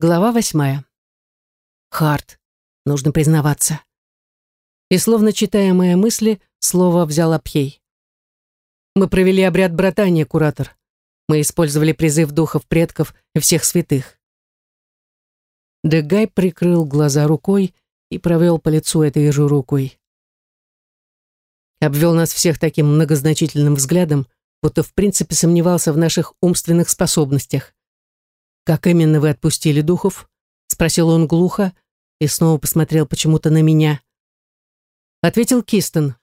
Глава восьмая. Харт. Нужно признаваться. И словно читая мои мысли, слово взял Апхей. Мы провели обряд братания, куратор. Мы использовали призыв духов предков и всех святых. Дегай прикрыл глаза рукой и провел по лицу этой же рукой. Обвел нас всех таким многозначительным взглядом, будто в принципе сомневался в наших умственных способностях. «Как именно вы отпустили духов?» — спросил он глухо и снова посмотрел почему-то на меня. Ответил Кистон.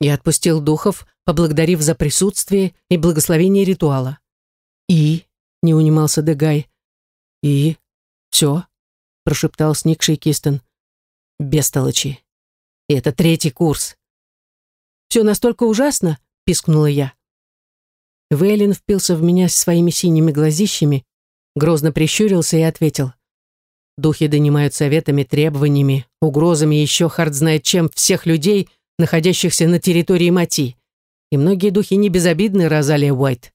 «Я отпустил духов, поблагодарив за присутствие и благословение ритуала». «И?» — не унимался Дегай. «И? Все?» — прошептал сникший Кистон. «Бестолочи. И это третий курс». «Все настолько ужасно?» — пискнула я. Вейлин впился в меня своими синими глазищами, грозно прищурился и ответил. Духи донимают советами, требованиями, угрозами еще хард знает чем всех людей, находящихся на территории Мати. И многие духи не безобидны, Розалия Уайт.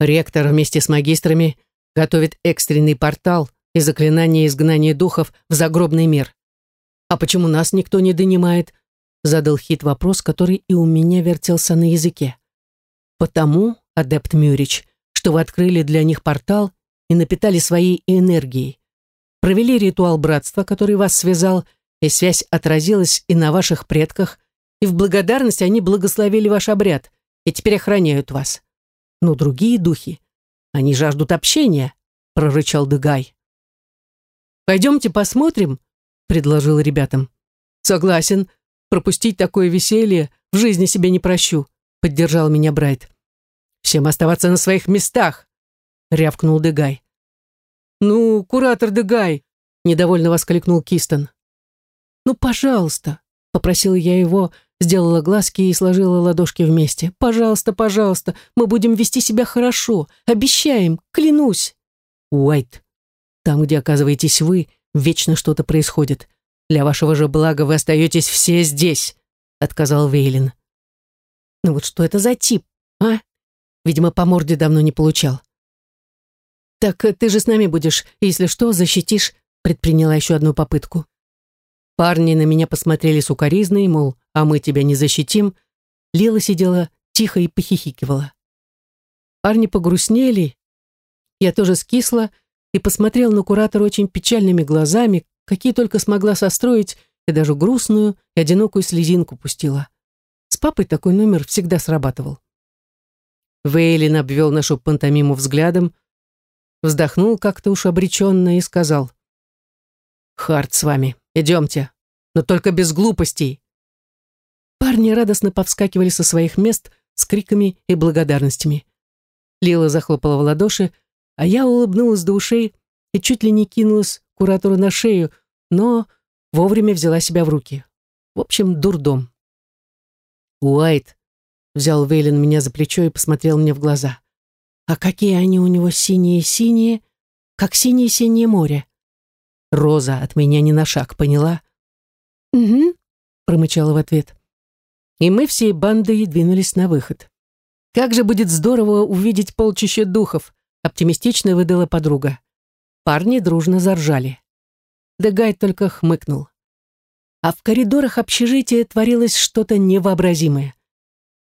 Ректор вместе с магистрами готовит экстренный портал и заклинание изгнания духов в загробный мир. «А почему нас никто не донимает?» задал Хит вопрос, который и у меня вертелся на языке. «Потому, адепт Мюрич, что вы открыли для них портал и напитали своей энергией. Провели ритуал братства, который вас связал, и связь отразилась и на ваших предках, и в благодарность они благословили ваш обряд и теперь охраняют вас. Но другие духи, они жаждут общения, прорычал Дегай. «Пойдемте посмотрим», — предложил ребятам. «Согласен, пропустить такое веселье в жизни себе не прощу», — поддержал меня Брайт. «Всем оставаться на своих местах», — рявкнул Дегай. «Ну, куратор Дегай!» — недовольно воскликнул Кистон. «Ну, пожалуйста!» — попросила я его, сделала глазки и сложила ладошки вместе. «Пожалуйста, пожалуйста, мы будем вести себя хорошо. Обещаем, клянусь!» «Уайт, там, где оказываетесь вы, вечно что-то происходит. Для вашего же блага вы остаетесь все здесь», — отказал Вейлин. «Ну вот что это за тип, а? Видимо, по морде давно не получал. «Так ты же с нами будешь, если что, защитишь», предприняла еще одну попытку. Парни на меня посмотрели сукоризной, мол, а мы тебя не защитим. Лила сидела тихо и похихикивала. Парни погрустнели. Я тоже скисла и посмотрел на куратора очень печальными глазами, какие только смогла состроить, и даже грустную и одинокую слезинку пустила. С папой такой номер всегда срабатывал. Вейлин обвел нашу пантомиму взглядом, вздохнул как-то уж обреченно и сказал. «Харт с вами, идемте, но только без глупостей». Парни радостно повскакивали со своих мест с криками и благодарностями. Лила захлопала в ладоши, а я улыбнулась до ушей и чуть ли не кинулась куратору на шею, но вовремя взяла себя в руки. В общем, дурдом. «Уайт», — взял Вейлен меня за плечо и посмотрел мне в глаза. А какие они у него синие-синие, как синее-синее море. Роза от меня не на шаг, поняла? «Угу», — промычала в ответ. И мы всей бандой двинулись на выход. «Как же будет здорово увидеть полчища духов», — оптимистично выдала подруга. Парни дружно заржали. Дегай только хмыкнул. А в коридорах общежития творилось что-то невообразимое.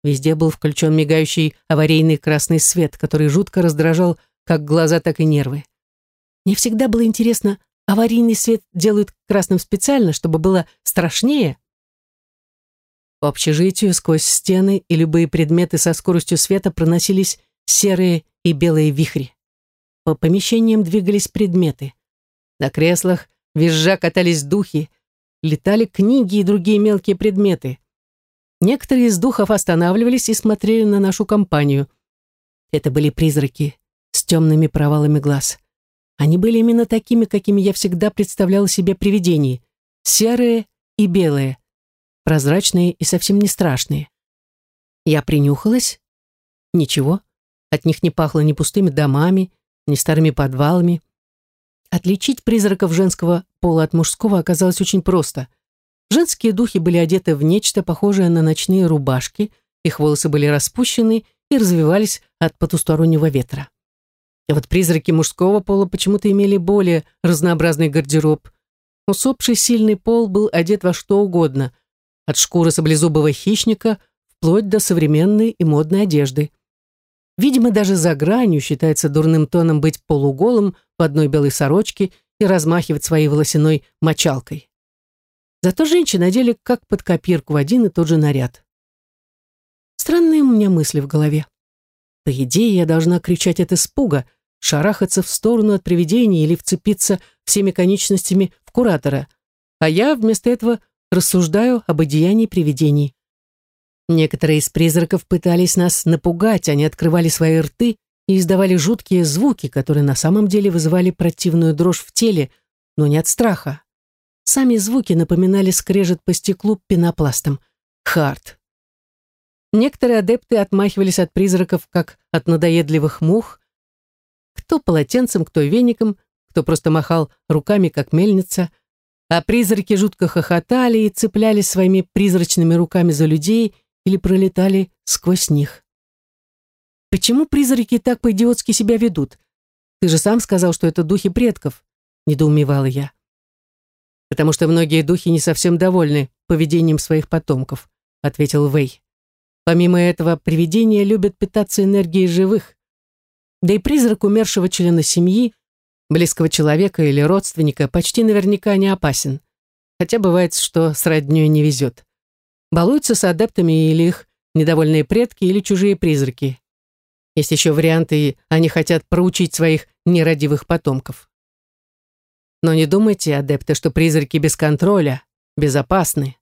Везде был включен мигающий аварийный красный свет, который жутко раздражал как глаза, так и нервы. Мне всегда было интересно, аварийный свет делают красным специально, чтобы было страшнее? По общежитию сквозь стены и любые предметы со скоростью света проносились серые и белые вихри. По помещениям двигались предметы. На креслах визжа катались духи, летали книги и другие мелкие предметы. Некоторые из духов останавливались и смотрели на нашу компанию. Это были призраки с темными провалами глаз. Они были именно такими, какими я всегда представляла себе привидений. Серые и белые, прозрачные и совсем не страшные. Я принюхалась. Ничего. От них не пахло ни пустыми домами, ни старыми подвалами. Отличить призраков женского пола от мужского оказалось очень просто — Женские духи были одеты в нечто похожее на ночные рубашки, их волосы были распущены и развивались от потустороннего ветра. А вот призраки мужского пола почему-то имели более разнообразный гардероб. Усопший сильный пол был одет во что угодно, от шкуры саблезубого хищника вплоть до современной и модной одежды. Видимо, даже за гранью считается дурным тоном быть полуголым в одной белой сорочке и размахивать своей волосяной мочалкой. Зато женщины одели как под копирку один и тот же наряд. Странные у меня мысли в голове. По идее, я должна кричать от испуга, шарахаться в сторону от привидений или вцепиться всеми конечностями в куратора, а я вместо этого рассуждаю об одеянии привидений. Некоторые из призраков пытались нас напугать, они открывали свои рты и издавали жуткие звуки, которые на самом деле вызывали противную дрожь в теле, но не от страха. Сами звуки напоминали скрежет по стеклу пенопластом. Хард. Некоторые адепты отмахивались от призраков, как от надоедливых мух. Кто полотенцем, кто веником, кто просто махал руками, как мельница. А призраки жутко хохотали и цеплялись своими призрачными руками за людей или пролетали сквозь них. Почему призраки так по-идиотски себя ведут? Ты же сам сказал, что это духи предков, недоумевала я. Потому что многие духи не совсем довольны поведением своих потомков, ответил Вэй. Помимо этого, привидения любят питаться энергией живых. Да и призрак умершего члена семьи, близкого человека или родственника почти наверняка не опасен. Хотя бывает, что с роднёй не везет. Балуются с адептами или их недовольные предки или чужие призраки. Есть еще варианты, они хотят проучить своих нерадивых потомков. Но не думайте, адепты, что призраки без контроля, безопасны.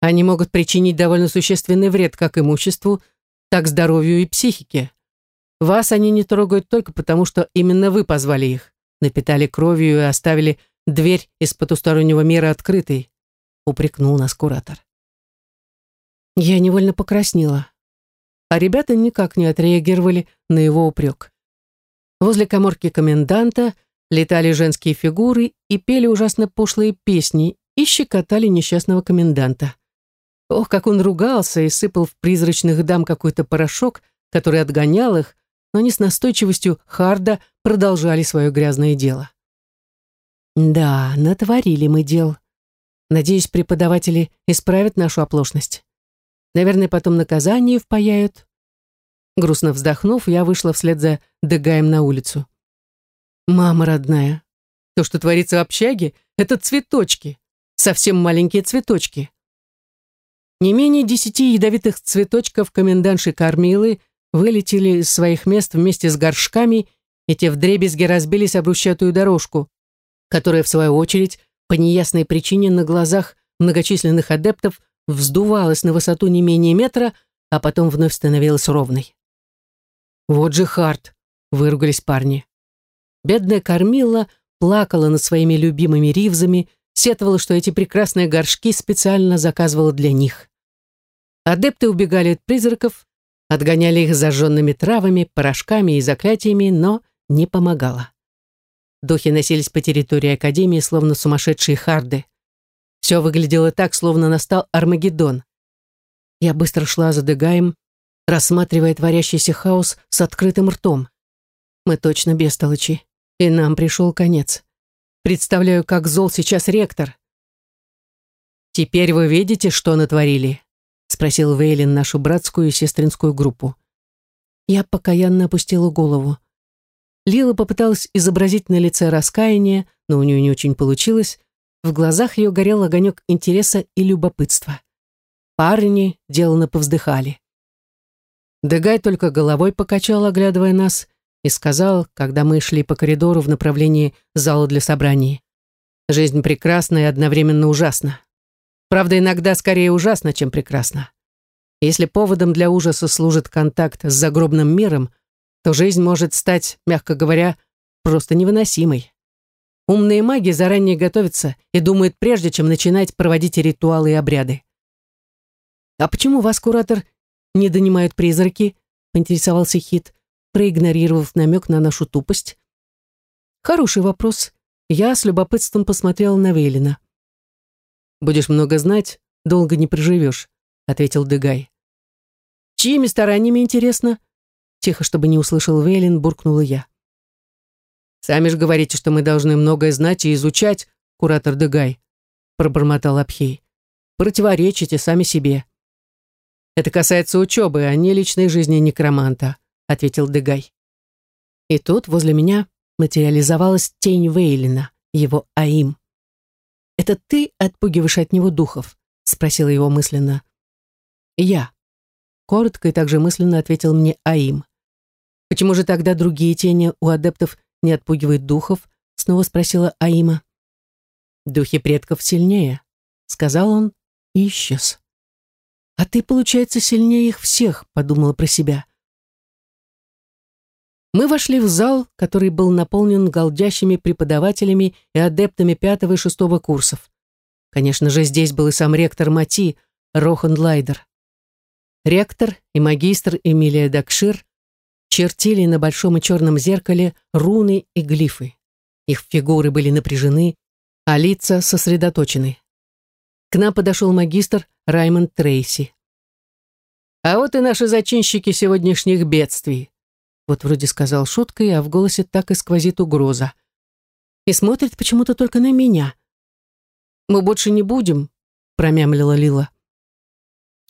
Они могут причинить довольно существенный вред как имуществу, так здоровью и психике. Вас они не трогают только потому, что именно вы позвали их, напитали кровью и оставили дверь из потустороннего мира открытой, упрекнул нас куратор. Я невольно покраснела а ребята никак не отреагировали на его упрек. Возле коморки коменданта летали женские фигуры и пели ужасно пошлые песни и щекотали несчастного коменданта. Ох, как он ругался и сыпал в призрачных дам какой-то порошок, который отгонял их, но они с настойчивостью Харда продолжали свое грязное дело. Да, натворили мы дел. Надеюсь, преподаватели исправят нашу оплошность. Наверное, потом наказание впаяют. Грустно вздохнув, я вышла вслед за Дегаем на улицу. «Мама родная, то, что творится в общаге, это цветочки, совсем маленькие цветочки». Не менее десяти ядовитых цветочков комендантши Кормилы вылетели из своих мест вместе с горшками, и те вдребезги разбились об брусчатую дорожку, которая, в свою очередь, по неясной причине на глазах многочисленных адептов вздувалась на высоту не менее метра, а потом вновь становилась ровной. «Вот же Харт!» — выругались парни. Бедная Кормила плакала над своими любимыми ривзами, сетовала, что эти прекрасные горшки специально заказывала для них. Адепты убегали от призраков, отгоняли их зажженными травами, порошками и заклятиями, но не помогало. Духи носились по территории Академии, словно сумасшедшие харды. Все выглядело так, словно настал Армагеддон. Я быстро шла за Дегаем, рассматривая творящийся хаос с открытым ртом. Мы точно бестолочи, и нам пришел конец. Представляю, как зол сейчас ректор. «Теперь вы видите, что натворили?» — спросил Вейлин нашу братскую и сестринскую группу. Я покаянно опустила голову. Лила попыталась изобразить на лице раскаяние, но у нее не очень получилось, в глазах ее горел огонек интереса и любопытства. Парни деланно повздыхали. Дегай только головой покачал, оглядывая нас, и сказал, когда мы шли по коридору в направлении зала для собраний. «Жизнь прекрасна и одновременно ужасна. Правда, иногда скорее ужасна, чем прекрасна. Если поводом для ужаса служит контакт с загробным миром, то жизнь может стать, мягко говоря, просто невыносимой. Умные маги заранее готовятся и думают, прежде чем начинать проводить ритуалы и обряды. «А почему вас, куратор, не донимают призраки?» — поинтересовался Хит, проигнорировав намек на нашу тупость. «Хороший вопрос. Я с любопытством посмотрела на Вейлина. «Будешь много знать, долго не проживешь», — ответил Дегай. «Чьими стараниями, интересно?» Тихо, чтобы не услышал Вейлин, буркнула я. «Сами же говорите, что мы должны многое знать и изучать, куратор Дегай», пробормотал Абхей. «Противоречите сами себе». «Это касается учебы, а не личной жизни некроманта», ответил Дегай. И тут возле меня материализовалась тень Вейлина, его Аим. «Это ты отпугиваешь от него духов?» спросила его мысленно. «Я», — коротко и также мысленно ответил мне Аим. «Почему же тогда другие тени у адептов не отпугивают духов?» снова спросила Аима. «Духи предков сильнее», — сказал он и исчез. «А ты, получается, сильнее их всех», — подумала про себя. Мы вошли в зал, который был наполнен голдящими преподавателями и адептами пятого и шестого курсов. Конечно же, здесь был и сам ректор Мати, Рохан Лайдер. Ректор и магистр Эмилия Дакшир чертили на большом и черном зеркале руны и глифы. Их фигуры были напряжены, а лица сосредоточены. К нам подошел магистр Раймонд Трейси. «А вот и наши зачинщики сегодняшних бедствий», вот вроде сказал шуткой, а в голосе так и сквозит угроза. И смотрит почему-то только на меня. «Мы больше не будем», — промямлила Лила.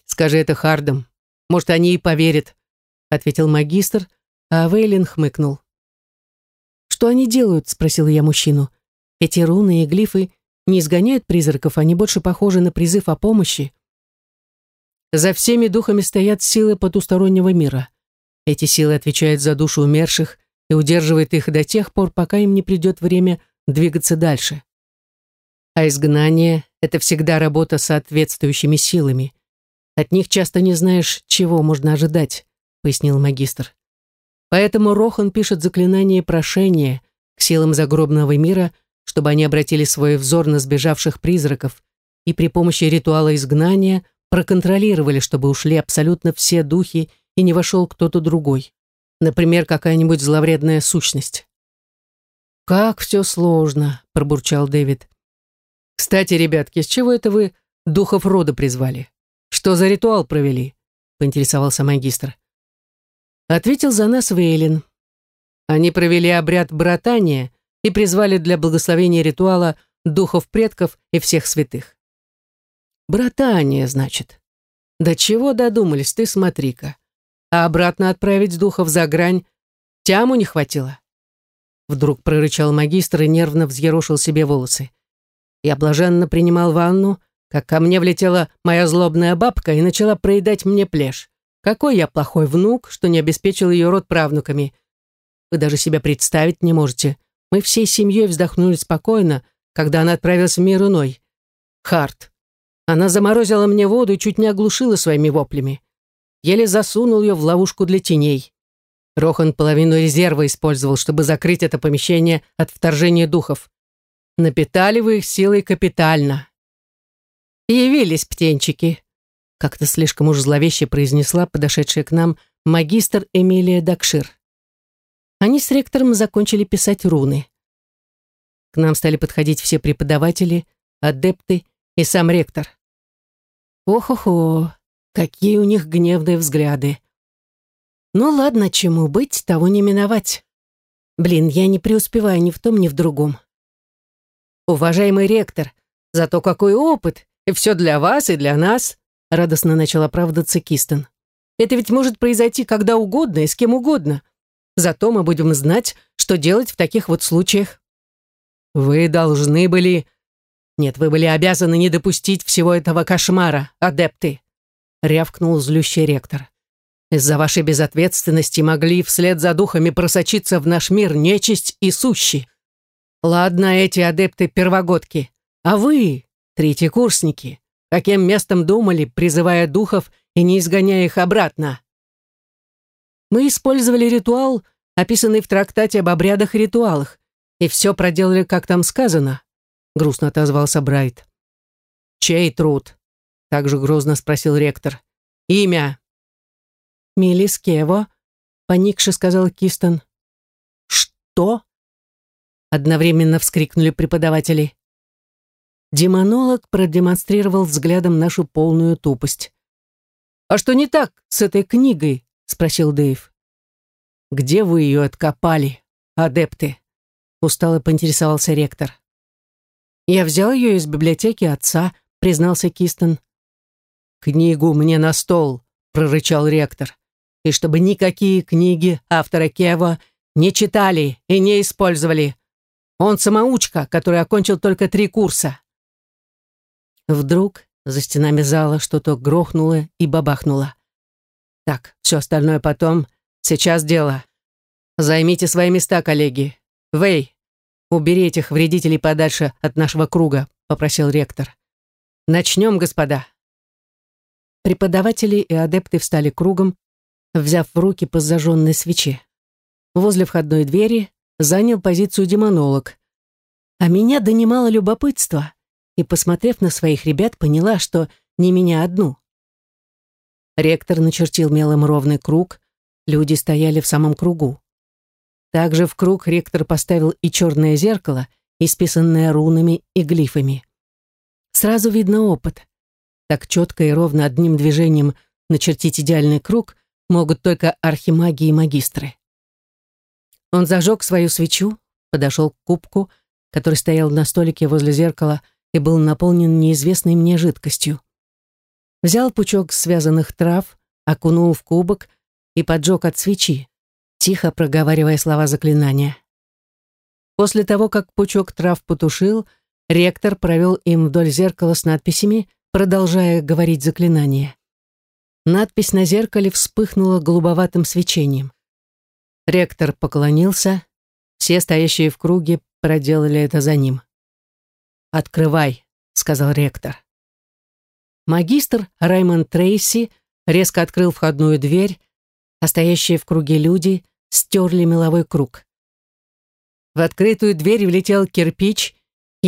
«Скажи это Хардам. Может, они и поверят», — ответил магистр, а Вейлин хмыкнул. «Что они делают?» — спросила я мужчину. «Эти руны и глифы не изгоняют призраков, они больше похожи на призыв о помощи». За всеми духами стоят силы потустороннего мира. Эти силы отвечают за душу умерших и удерживают их до тех пор, пока им не придет время двигаться дальше. А изгнание — это всегда работа с соответствующими силами. От них часто не знаешь, чего можно ожидать, пояснил магистр. Поэтому Рохан пишет заклинание прошения к силам загробного мира, чтобы они обратили свой взор на сбежавших призраков и при помощи ритуала изгнания проконтролировали, чтобы ушли абсолютно все духи и не вошел кто-то другой. Например, какая-нибудь зловредная сущность. «Как все сложно», — пробурчал Дэвид. «Кстати, ребятки, с чего это вы духов рода призвали? Что за ритуал провели?» — поинтересовался магистр. Ответил за нас Вейлин. Они провели обряд братания и призвали для благословения ритуала духов предков и всех святых. «Братание, значит. Да чего додумались, ты смотри-ка а обратно отправить духов за грань тяму не хватило. Вдруг прорычал магистр и нервно взъерошил себе волосы. Я блаженно принимал ванну, как ко мне влетела моя злобная бабка и начала проедать мне плешь. Какой я плохой внук, что не обеспечил ее род правнуками. Вы даже себя представить не можете. Мы всей семьей вздохнули спокойно, когда она отправилась в мир иной. Харт. Она заморозила мне воду и чуть не оглушила своими воплями еле засунул ее в ловушку для теней. Рохан половину резерва использовал, чтобы закрыть это помещение от вторжения духов. Напитали вы их силой капитально. Явились птенчики. Как-то слишком уж зловеще произнесла подошедшая к нам магистр Эмилия Дакшир. Они с ректором закончили писать руны. К нам стали подходить все преподаватели, адепты и сам ректор. Ох-охо, Какие у них гневные взгляды. Ну ладно, чему быть, того не миновать. Блин, я не преуспеваю ни в том, ни в другом. Уважаемый ректор, зато какой опыт, и все для вас, и для нас, радостно начал оправдываться Кистон. Это ведь может произойти когда угодно и с кем угодно. Зато мы будем знать, что делать в таких вот случаях. Вы должны были... Нет, вы были обязаны не допустить всего этого кошмара, адепты рявкнул злющий ректор. Из-за вашей безответственности могли вслед за духами просочиться в наш мир нечисть и сущи. Ладно, эти адепты-первогодки, а вы, третьекурсники, каким местом думали, призывая духов и не изгоняя их обратно? Мы использовали ритуал, описанный в трактате об обрядах и ритуалах, и все проделали, как там сказано, грустно отозвался Брайт. Чей труд? Также грозно спросил ректор. «Имя?» «Милис Кево», — поникше сказал Кистон. «Что?» Одновременно вскрикнули преподаватели. Демонолог продемонстрировал взглядом нашу полную тупость. «А что не так с этой книгой?» — спросил Дэйв. «Где вы ее откопали, адепты?» устало поинтересовался ректор. «Я взял ее из библиотеки отца», — признался Кистон. «Книгу мне на стол», — прорычал ректор. «И чтобы никакие книги автора Кева не читали и не использовали. Он самоучка, который окончил только три курса». Вдруг за стенами зала что-то грохнуло и бабахнуло. «Так, все остальное потом. Сейчас дело. Займите свои места, коллеги. Вэй, убери этих вредителей подальше от нашего круга», — попросил ректор. «Начнем, господа». Преподаватели и адепты встали кругом, взяв в руки по зажженной свече. Возле входной двери занял позицию демонолог. А меня донимало любопытство, и, посмотрев на своих ребят, поняла, что не меня одну. Ректор начертил мелом ровный круг, люди стояли в самом кругу. Также в круг ректор поставил и черное зеркало, исписанное рунами и глифами. Сразу видно опыт. Так четко и ровно одним движением начертить идеальный круг могут только архимаги и магистры. Он зажег свою свечу, подошел к кубку, который стоял на столике возле зеркала и был наполнен неизвестной мне жидкостью. Взял пучок связанных трав, окунул в кубок и поджег от свечи, тихо проговаривая слова заклинания. После того, как пучок трав потушил, ректор провел им вдоль зеркала с надписями, продолжая говорить заклинание. Надпись на зеркале вспыхнула голубоватым свечением. Ректор поклонился, все стоящие в круге проделали это за ним. «Открывай», — сказал ректор. Магистр Раймонд Трейси резко открыл входную дверь, а стоящие в круге люди стерли меловой круг. В открытую дверь влетел кирпич,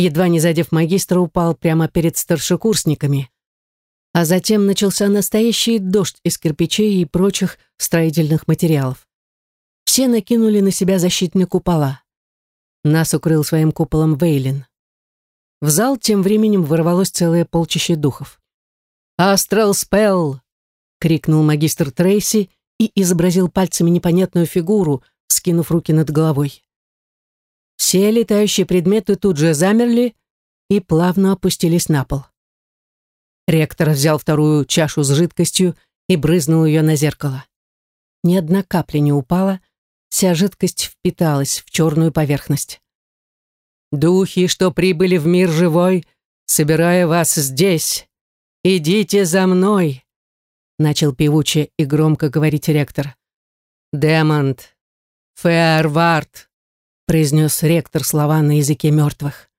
едва не задев магистра, упал прямо перед старшекурсниками. А затем начался настоящий дождь из кирпичей и прочих строительных материалов все накинули на себя защитные купола. Нас укрыл своим куполом Вейлин. В зал тем временем ворвалось целое полчище духов. «Астрал спелл!» — крикнул магистр Трейси и изобразил пальцами непонятную фигуру, скинув руки над головой. Все летающие предметы тут же замерли и плавно опустились на пол. Ректор взял вторую чашу с жидкостью и брызнул ее на зеркало. Ни одна капля не упала, Вся жидкость впиталась в черную поверхность. «Духи, что прибыли в мир живой, собирая вас здесь, идите за мной!» Начал певуче и громко говорить ректор. «Демонт, Феарвард», произнес ректор слова на языке мертвых.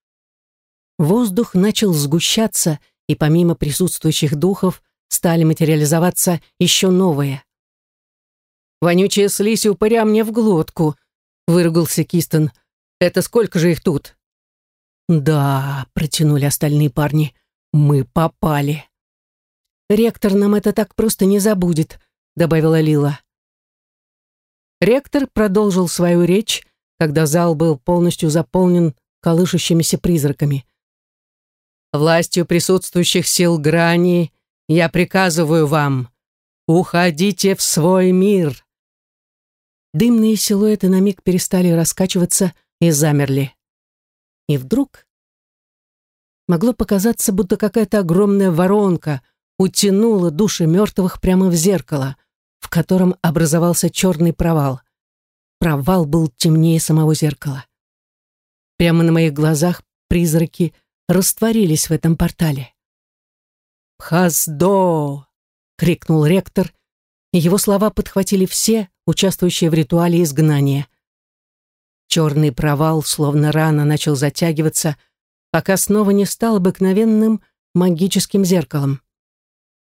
Воздух начал сгущаться, и помимо присутствующих духов стали материализоваться еще новые. Вонючая слизь упыря мне в глотку», — выругался Кистон. «Это сколько же их тут?» «Да», — протянули остальные парни, — «мы попали». «Ректор нам это так просто не забудет», — добавила Лила. Ректор продолжил свою речь, когда зал был полностью заполнен колышущимися призраками. «Властью присутствующих сил грани я приказываю вам, уходите в свой мир. Дымные силуэты на миг перестали раскачиваться и замерли. И вдруг могло показаться, будто какая-то огромная воронка утянула души мертвых прямо в зеркало, в котором образовался черный провал. Провал был темнее самого зеркала. Прямо на моих глазах призраки растворились в этом портале. «Хаздо!» — крикнул ректор, и его слова подхватили все, участвующие в ритуале изгнания. Черный провал, словно рано, начал затягиваться, пока снова не стал обыкновенным магическим зеркалом.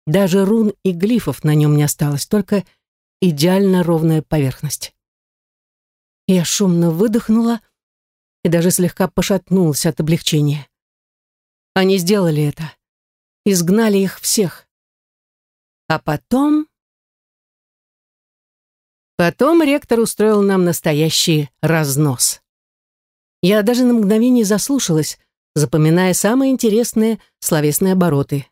Даже рун и глифов на нем не осталось, только идеально ровная поверхность. Я шумно выдохнула и даже слегка пошатнулась от облегчения. Они сделали это. Изгнали их всех. А потом Потом ректор устроил нам настоящий разнос. Я даже на мгновение заслушалась, запоминая самые интересные словесные обороты.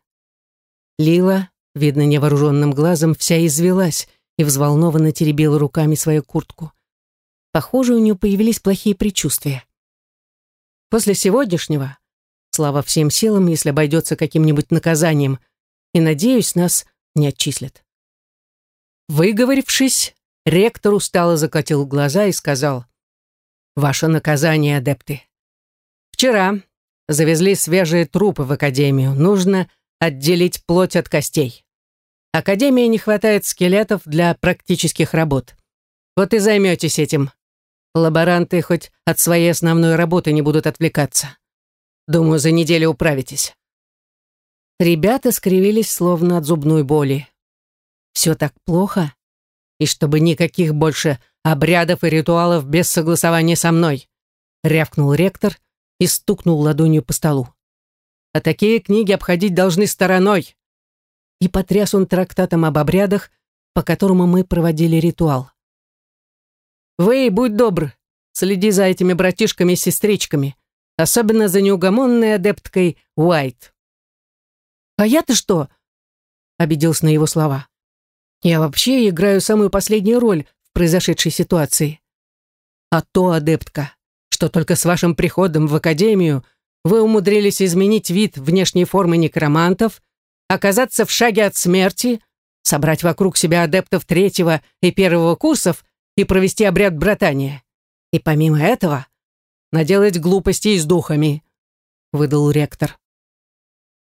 Лила, видно невооруженным глазом, вся извелась и взволнованно теребила руками свою куртку. Похоже, у нее появились плохие предчувствия. После сегодняшнего, слава всем силам, если обойдется каким-нибудь наказанием, и, надеюсь, нас не отчислят. Выговорившись, ректор устало закатил глаза и сказал, «Ваше наказание, адепты. Вчера завезли свежие трупы в академию. Нужно отделить плоть от костей. Академии не хватает скелетов для практических работ. Вот и займетесь этим. Лаборанты хоть от своей основной работы не будут отвлекаться. Думаю, за неделю управитесь». Ребята скривились, словно от зубной боли. «Все так плохо? И чтобы никаких больше обрядов и ритуалов без согласования со мной!» рявкнул ректор и стукнул ладонью по столу. «А такие книги обходить должны стороной!» И потряс он трактатом об обрядах, по которому мы проводили ритуал. «Вы, будь добр, следи за этими братишками и сестричками, особенно за неугомонной адепткой Уайт». «А я-то что?» — обиделся на его слова. «Я вообще играю самую последнюю роль в произошедшей ситуации. А то, адептка, что только с вашим приходом в Академию вы умудрились изменить вид внешней формы некромантов, оказаться в шаге от смерти, собрать вокруг себя адептов третьего и первого курсов и провести обряд братания. И помимо этого, наделать глупостей с духами», — выдал ректор.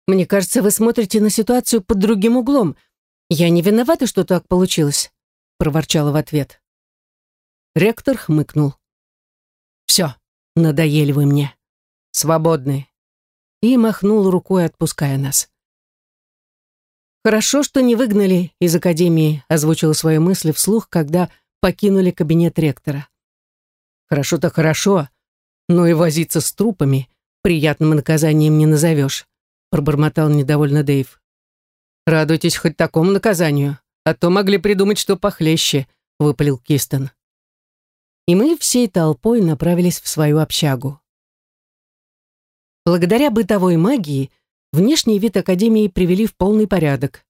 «Мне кажется, вы смотрите на ситуацию под другим углом. Я не виновата, что так получилось», — проворчала в ответ. Ректор хмыкнул. «Все, надоели вы мне. Свободны». И махнул рукой, отпуская нас. «Хорошо, что не выгнали из академии», — озвучила свои мысли вслух, когда покинули кабинет ректора. «Хорошо-то хорошо, но и возиться с трупами приятным наказанием не назовешь», пробормотал недовольно Дэйв. «Радуйтесь хоть такому наказанию, а то могли придумать, что похлеще», выпалил Кистон. И мы всей толпой направились в свою общагу. Благодаря бытовой магии внешний вид Академии привели в полный порядок.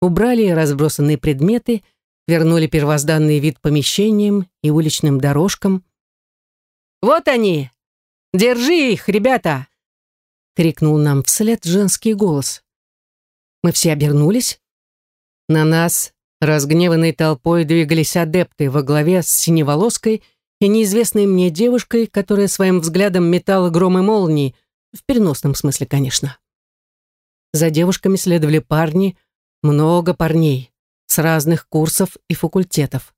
Убрали разбросанные предметы — вернули первозданный вид помещениям и уличным дорожкам. «Вот они! Держи их, ребята!» — крикнул нам вслед женский голос. Мы все обернулись. На нас, разгневанной толпой, двигались адепты во главе с синеволоской и неизвестной мне девушкой, которая своим взглядом метала громы молнии, в переносном смысле, конечно. За девушками следовали парни, много парней с разных курсов и факультетов.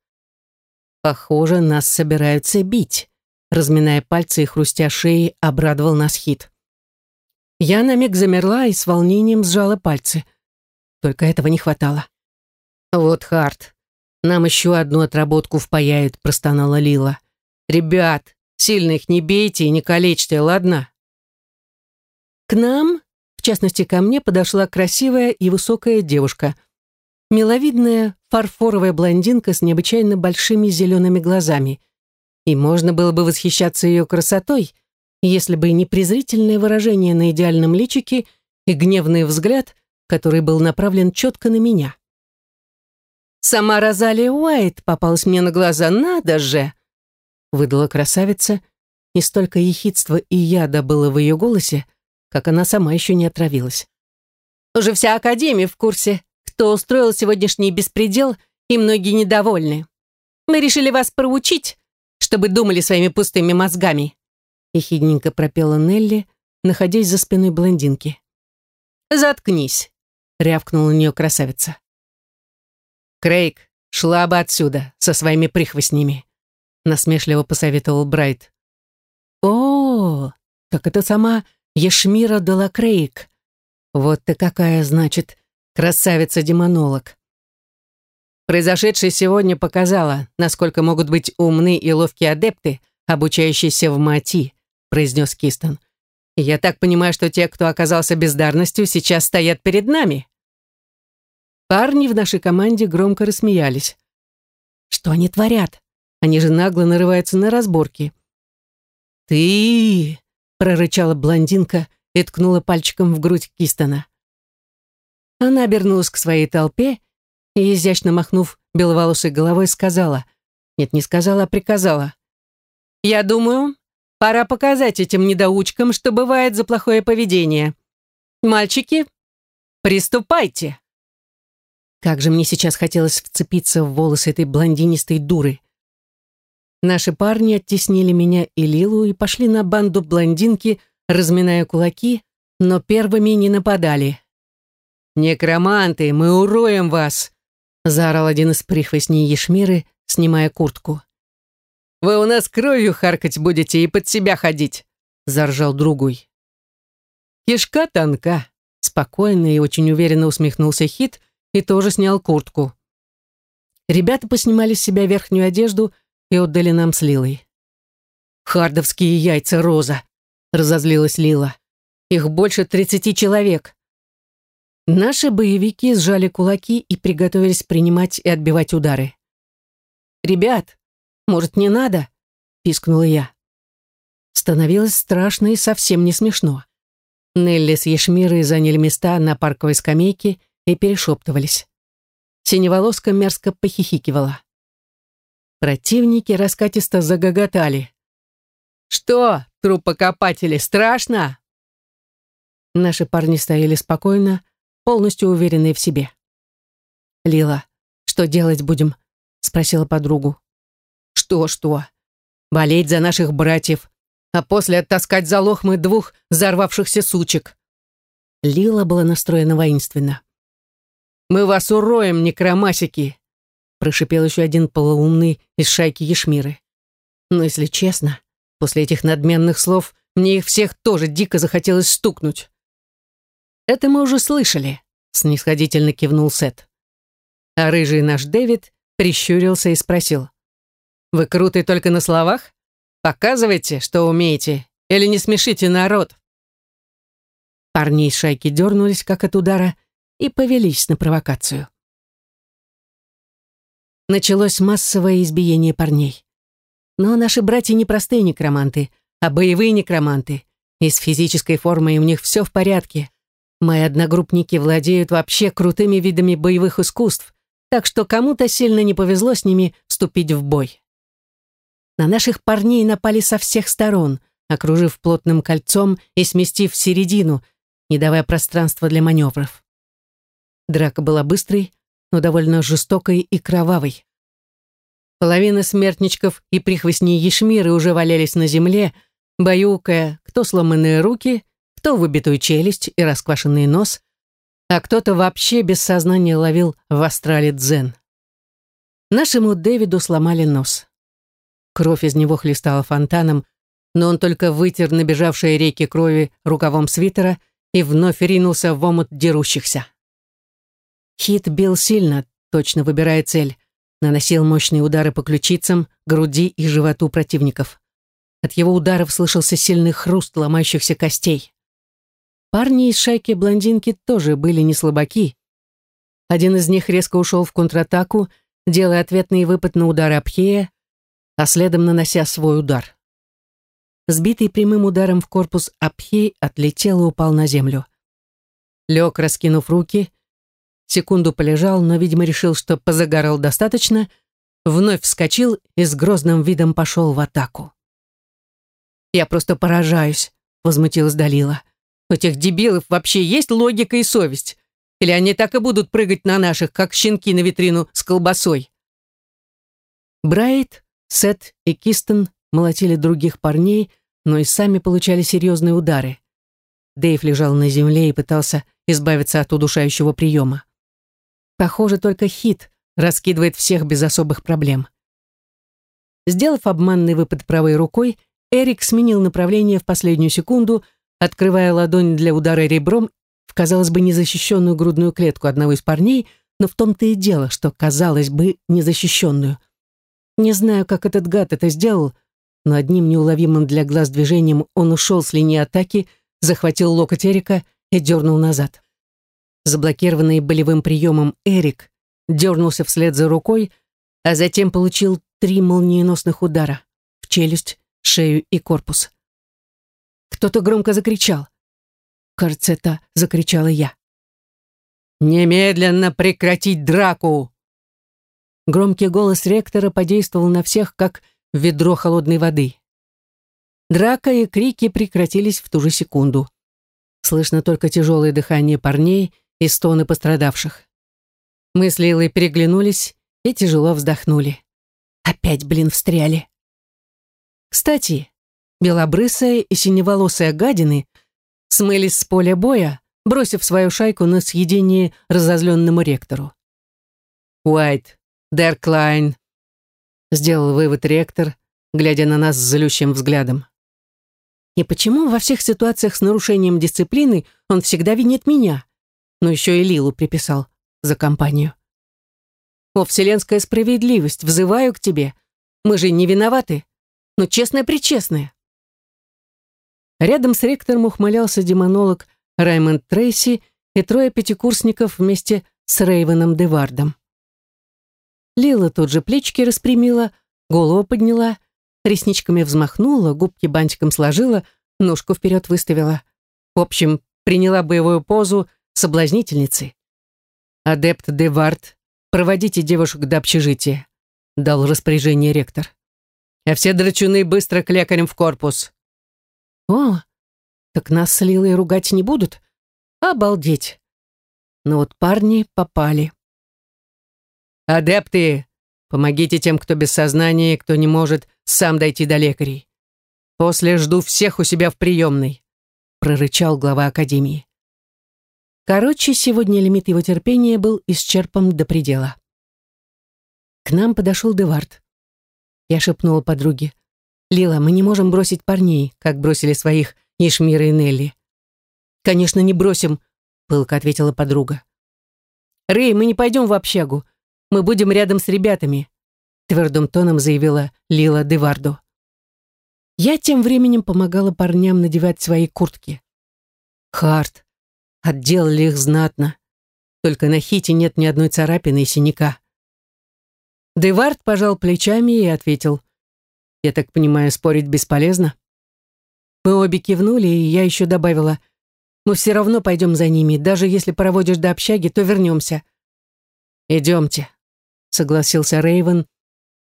Похоже, нас собираются бить. Разминая пальцы и хрустя шеи, обрадовал нас хит. Я на миг замерла и с волнением сжала пальцы. Только этого не хватало. «Вот Харт, нам еще одну отработку впаяют», — простонала Лила. «Ребят, сильно их не бейте и не калечьте, ладно?» К нам, в частности ко мне, подошла красивая и высокая девушка — Миловидная фарфоровая блондинка с необычайно большими зелеными глазами. И можно было бы восхищаться ее красотой, если бы не презрительное выражение на идеальном личике и гневный взгляд, который был направлен четко на меня. «Сама Розалия Уайт попалась мне на глаза, надо же!» выдала красавица, и столько ехидства и яда было в ее голосе, как она сама еще не отравилась. «Уже вся Академия в курсе кто устроил сегодняшний беспредел, и многие недовольны. Мы решили вас проучить, чтобы думали своими пустыми мозгами», ехидненько пропела Нелли, находясь за спиной блондинки. «Заткнись», — рявкнула на нее красавица. «Крейг, шла бы отсюда со своими прихвостнями», — насмешливо посоветовал Брайт. «О, так это сама Ешмира Дала Крейг. Вот ты какая, значит, красавица-демонолог. Произошедшее сегодня показало, насколько могут быть умны и ловкие адепты, обучающиеся в МАТИ, произнес Кистон. я так понимаю, что те, кто оказался бездарностью, сейчас стоят перед нами. Парни в нашей команде громко рассмеялись. Что они творят? Они же нагло нарываются на разборки. «Ты!» — прорычала блондинка и ткнула пальчиком в грудь Кистона. Она обернулась к своей толпе и, изящно махнув беловолосой головой, сказала, нет, не сказала, а приказала. «Я думаю, Пора показать этим недоучкам, что бывает за плохое поведение. Мальчики, приступайте. Как же мне сейчас хотелось вцепиться в волосы этой блондинистой дуры. Наши парни оттеснили меня и Лилу и пошли на банду блондинки, разминая кулаки, но первыми не нападали. «Некроманты, мы уроем вас!» — заорал один из прихвостней Ешмиры, снимая куртку. «Вы у нас кровью харкать будете и под себя ходить!» — заржал другой. «Кишка тонка!» — спокойно и очень уверенно усмехнулся Хит и тоже снял куртку. Ребята поснимали с себя верхнюю одежду и отдали нам с Лилой. «Хардовские яйца, Роза!» — разозлилась Лила. «Их больше тридцати человек!» Наши боевики сжали кулаки и приготовились принимать и отбивать удары. «Ребят, может, не надо?» — пискнула я. Становилось страшно и совсем не смешно. Нелли с Ешмирой заняли места на парковой скамейке и перешептывались. Синеволоска мерзко похихикивала. Противники раскатисто загоготали. «Что, трупокопатели, страшно?» Наши парни стояли спокойно, полностью уверенные в себе. «Лила, что делать будем?» — спросила подругу. «Что-что? Болеть за наших братьев, а после оттаскать за лохмы двух взорвавшихся сучек». Лила была настроена воинственно. «Мы вас уроем, некромасики!» прошипел еще один полуумный из шайки Ешмиры. Но если честно, после этих надменных слов мне их всех тоже дико захотелось стукнуть. «Это мы уже слышали», — снисходительно кивнул Сет. А рыжий наш Дэвид прищурился и спросил. «Вы круты только на словах? Показывайте, что умеете, или не смешите народ». Парни из шайки дернулись, как от удара, и повелись на провокацию началось массовое избиение парней. Но наши братья не простые некроманты, а боевые некроманты. И с физической формой у них все в порядке. Мои одногруппники владеют вообще крутыми видами боевых искусств, так что кому-то сильно не повезло с ними вступить в бой. На наших парней напали со всех сторон, окружив плотным кольцом и сместив в середину, не давая пространства для маневров. Драка была быстрой, но довольно жестокой и кровавой. Половина смертничков и прихвостней Ешмиры уже валялись на земле, баюкая кто сломанные руки, кто выбитую челюсть и расквашенный нос, а кто-то вообще без сознания ловил в астрале дзен. Нашему Дэвиду сломали нос. Кровь из него хлестала фонтаном, но он только вытер набежавшие реки крови рукавом свитера и вновь ринулся в омут дерущихся. Хит бил сильно, точно выбирая цель, наносил мощные удары по ключицам, груди и животу противников. От его ударов слышался сильный хруст ломающихся костей. Парни из шайки блондинки тоже были не слабаки. Один из них резко ушел в контратаку, делая ответный выпад на удар Апхея, а следом нанося свой удар. Сбитый прямым ударом в корпус Апхей отлетел и упал на землю. Лег, раскинув руки, секунду полежал, но, видимо, решил, что позагорал достаточно, вновь вскочил и с грозным видом пошел в атаку. «Я просто поражаюсь», — возмутилась Далила. «У этих дебилов вообще есть логика и совесть? Или они так и будут прыгать на наших, как щенки на витрину с колбасой?» Брайт, Сет и Кистон молотили других парней, но и сами получали серьезные удары. Дэйв лежал на земле и пытался избавиться от удушающего приема. Похоже, только хит раскидывает всех без особых проблем. Сделав обманный выпад правой рукой, Эрик сменил направление в последнюю секунду, открывая ладонь для удара ребром в, казалось бы, незащищенную грудную клетку одного из парней, но в том-то и дело, что, казалось бы, незащищенную. Не знаю, как этот гад это сделал, но одним неуловимым для глаз движением он ушел с линии атаки, захватил локоть Эрика и дернул назад. Заблокированный болевым приемом Эрик дернулся вслед за рукой, а затем получил три молниеносных удара в челюсть, шею и корпус. Кто-то громко закричал. Кажется, это закричала я. «Немедленно прекратить драку!» Громкий голос ректора подействовал на всех, как ведро холодной воды. Драка и крики прекратились в ту же секунду. Слышно только тяжелое дыхание парней и стоны пострадавших. Мы с Лилой переглянулись и тяжело вздохнули. Опять, блин, встряли. Кстати, белобрысая и синеволосая гадины смылись с поля боя, бросив свою шайку на съедение разозленному ректору. «Уайт, Дерклайн», — сделал вывод ректор, глядя на нас с злющим взглядом. И почему во всех ситуациях с нарушением дисциплины он всегда винит меня? Но еще и Лилу приписал за компанию. О, вселенская справедливость, взываю к тебе. Мы же не виноваты, но честное-причестное. Рядом с ректором ухмылялся демонолог Раймонд Трейси и трое пятикурсников вместе с Рейвеном Девардом. Лила тут же плечики распрямила, голову подняла — ресничками взмахнула, губки бантиком сложила, ножку вперед выставила. В общем, приняла боевую позу соблазнительницы. «Адепт Девард, проводите девушек до общежития», дал распоряжение ректор. «А все драчуны быстро к лекарям в корпус». «О, так нас с ругать не будут? Обалдеть!» Но вот парни попали. «Адепты, помогите тем, кто без сознания, кто не может сам дойти до лекарей. После жду всех у себя в приемной», — прорычал глава академии. Короче, сегодня лимит его терпения был исчерпан до предела. К нам подошел Девард. Я шепнула подруге. «Лила, мы не можем бросить парней, как бросили своих Ишмира и Нелли». «Конечно, не бросим», — пылко ответила подруга. «Рэй, мы не пойдем в общагу. Мы будем рядом с ребятами твердым тоном заявила Лила Деварду. Я тем временем помогала парням надевать свои куртки. Харт. Отделали их знатно. Только на хите нет ни одной царапины и синяка. Девард пожал плечами и ответил. «Я так понимаю, спорить бесполезно?» Мы обе кивнули, и я еще добавила. «Мы все равно пойдем за ними. Даже если проводишь до общаги, то вернемся». «Идемте», — согласился Рейвен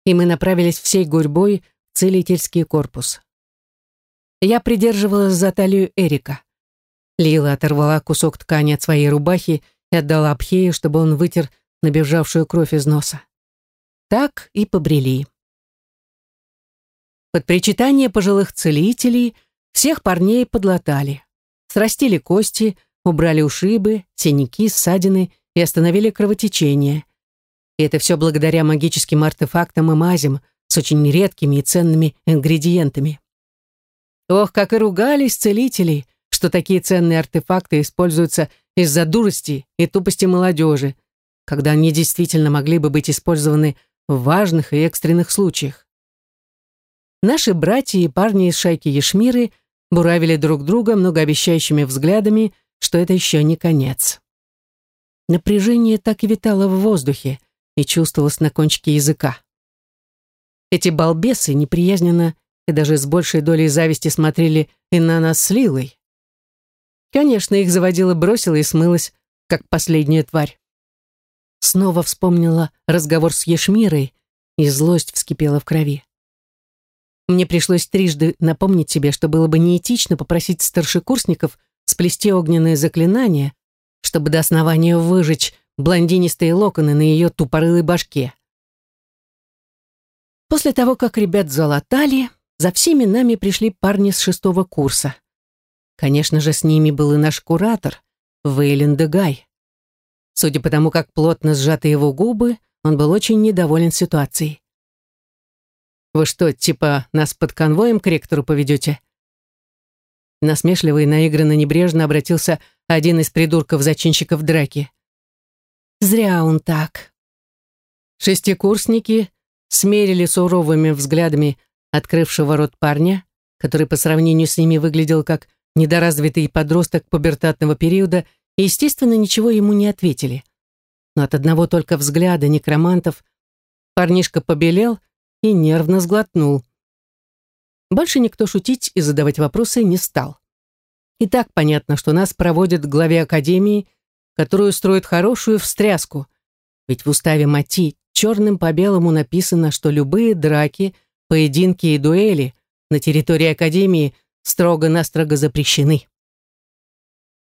и мы направились всей гурьбой в целительский корпус. Я придерживалась за талию Эрика. Лила оторвала кусок ткани от своей рубахи и отдала Абхею, чтобы он вытер набежавшую кровь из носа. Так и побрели. Под причитание пожилых целителей всех парней подлатали. Срастили кости, убрали ушибы, синяки, ссадины и остановили кровотечение. И это все благодаря магическим артефактам и мазям с очень редкими и ценными ингредиентами. Ох, как и ругались целители, что такие ценные артефакты используются из-за дурости и тупости молодежи, когда они действительно могли бы быть использованы в важных и экстренных случаях. Наши братья и парни из шайки Ешмиры буравили друг друга многообещающими взглядами, что это еще не конец. Напряжение так и витало в воздухе — и чувствовалось на кончике языка. Эти балбесы неприязненно и даже с большей долей зависти смотрели и на нас с Лилой. Конечно, их заводила бросила и смылась, как последняя тварь. Снова вспомнила разговор с Ешмирой, и злость вскипела в крови. Мне пришлось трижды напомнить себе, что было бы неэтично попросить старшекурсников сплести огненное заклинание, чтобы до основания выжечь блондинистые локоны на ее тупорылой башке. После того, как ребят залатали, за всеми нами пришли парни с шестого курса. Конечно же, с ними был и наш куратор, Вейлен Дегай. Судя по тому, как плотно сжаты его губы, он был очень недоволен ситуацией. «Вы что, типа нас под конвоем к ректору поведете?» Насмешливо и наигранно небрежно обратился один из придурков-зачинщиков драки. Зря он так. Шестикурсники смерили суровыми взглядами открывшего рот парня, который по сравнению с ними выглядел как недоразвитый подросток пубертатного периода, и, естественно, ничего ему не ответили. Но от одного только взгляда некромантов парнишка побелел и нервно сглотнул. Больше никто шутить и задавать вопросы не стал. И так понятно, что нас проводят к главе академии которую строит хорошую встряску. Ведь в уставе Мати черным по белому написано, что любые драки, поединки и дуэли на территории Академии строго-настрого запрещены.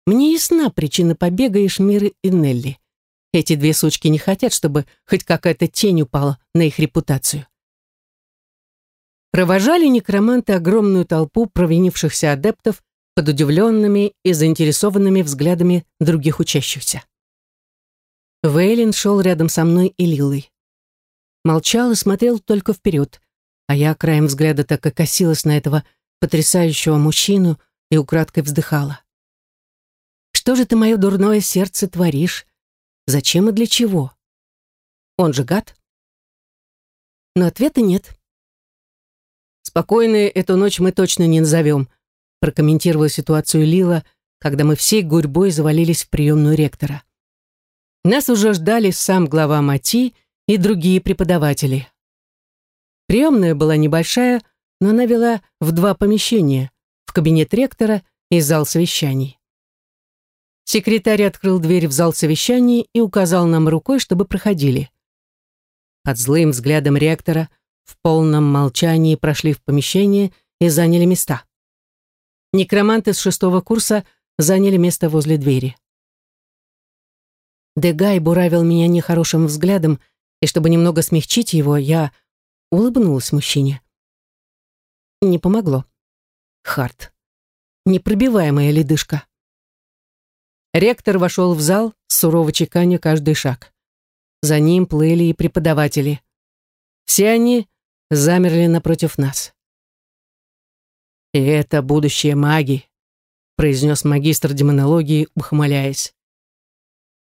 Мне ясна причина побега Ишмиры и Нелли. Эти две сучки не хотят, чтобы хоть какая-то тень упала на их репутацию. Провожали некроманты огромную толпу провинившихся адептов под удивленными и заинтересованными взглядами других учащихся. Вейлин шел рядом со мной и Лилой. Молчал и смотрел только вперед, а я краем взгляда так и косилась на этого потрясающего мужчину и украдкой вздыхала. «Что же ты, мое дурное сердце, творишь? Зачем и для чего? Он же гад?» Но ответа нет. «Спокойной эту ночь мы точно не назовем», прокомментировала ситуацию Лила, когда мы всей гурьбой завалились в приемную ректора. Нас уже ждали сам глава МАТИ и другие преподаватели. Приемная была небольшая, но она вела в два помещения, в кабинет ректора и зал совещаний. Секретарь открыл дверь в зал совещаний и указал нам рукой, чтобы проходили. Под злым взглядом ректора в полном молчании прошли в помещение и заняли места. Некроманты с шестого курса заняли место возле двери. Дегай буравил меня нехорошим взглядом, и чтобы немного смягчить его, я улыбнулась мужчине. Не помогло. Харт. Непробиваемая ледышка. Ректор вошел в зал, сурово чеканя каждый шаг. За ним плыли и преподаватели. Все они замерли напротив нас. «И это будущее маги», — произнес магистр демонологии, ухмыляясь.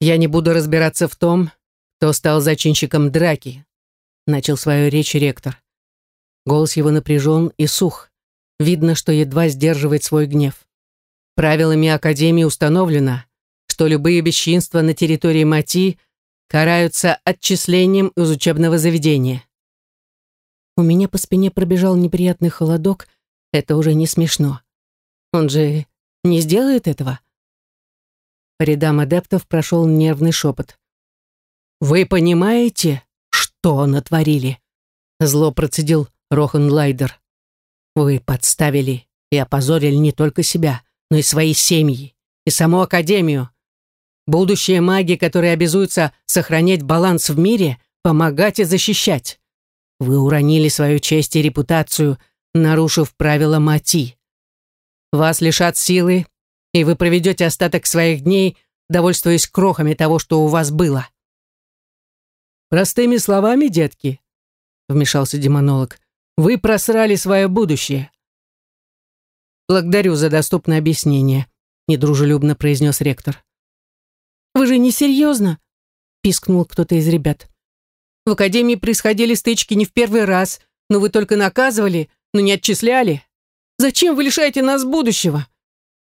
«Я не буду разбираться в том, кто стал зачинщиком драки», — начал свою речь ректор. Голос его напряжен и сух. Видно, что едва сдерживает свой гнев. Правилами Академии установлено, что любые бесчинства на территории Мати караются отчислением из учебного заведения. У меня по спине пробежал неприятный холодок — это уже не смешно. Он же не сделает этого? По рядам адептов прошел нервный шепот. «Вы понимаете, что натворили?» Зло процедил Рохан Лайдер. «Вы подставили и опозорили не только себя, но и свои семьи, и саму Академию. Будущие маги, которые обязуются сохранять баланс в мире, помогать и защищать. Вы уронили свою честь и репутацию – нарушив правила Мати. Вас лишат силы, и вы проведете остаток своих дней, довольствуясь крохами того, что у вас было. Простыми словами, детки, вмешался демонолог, вы просрали свое будущее. Благодарю за доступное объяснение, недружелюбно произнес ректор. Вы же не серьезно? пискнул кто-то из ребят. В академии происходили стычки не в первый раз, но вы только наказывали, но не отчисляли? Зачем вы лишаете нас будущего?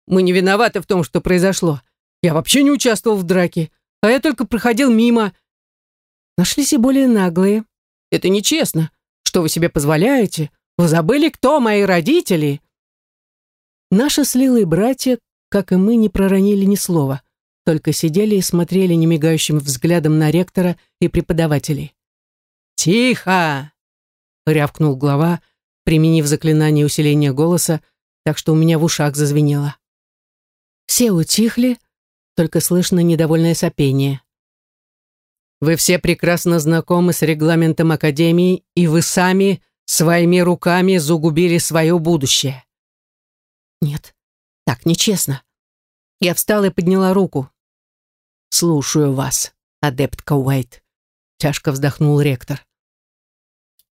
Мы не виноваты в том, что произошло. Я вообще не участвовал в драке, а я только проходил мимо. Нашлись и более наглые. Это нечестно. Что вы себе позволяете? Вы забыли, кто мои родители?» Наши с Лилой братья, как и мы, не проронили ни слова, только сидели и смотрели немигающим взглядом на ректора и преподавателей. «Тихо!» — рявкнул глава, применив заклинание усиления голоса, так что у меня в ушах зазвенело. Все утихли, только слышно недовольное сопение. «Вы все прекрасно знакомы с регламентом Академии, и вы сами своими руками загубили свое будущее». «Нет, так нечестно». Я встала и подняла руку. «Слушаю вас, адептка Уайт», — тяжко вздохнул ректор.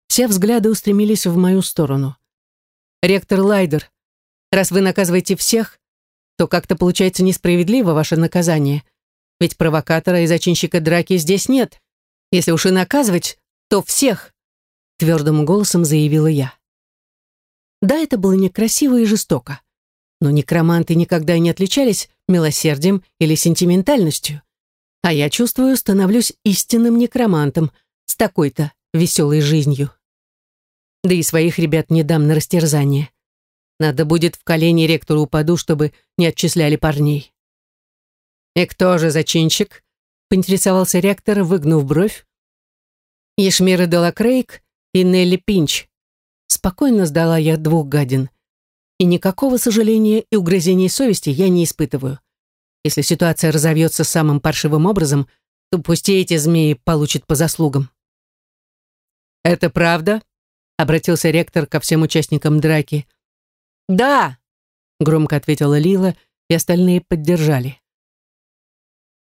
Все взгляды устремились в мою сторону. «Ректор Лайдер, раз вы наказываете всех, то как-то получается несправедливо ваше наказание. Ведь провокатора и зачинщика драки здесь нет. Если уж и наказывать, то всех», — твердым голосом заявила я. Да, это было некрасиво и жестоко. Но некроманты никогда не отличались милосердием или сентиментальностью. А я чувствую, становлюсь истинным некромантом с такой-то веселой жизнью. Да и своих ребят не дам на растерзание. Надо будет в колени ректору упаду, чтобы не отчисляли парней. «И кто же зачинщик?» — поинтересовался ректор, выгнув бровь. «Ешмира Делакрейк и Нелли Пинч», — спокойно сдала я двух гадин. И никакого сожаления и угрызений совести я не испытываю. Если ситуация разовьется самым паршивым образом, то пусть эти змеи получат по заслугам. «Это правда?» — обратился ректор ко всем участникам драки. «Да!» — громко ответила Лила, и остальные поддержали.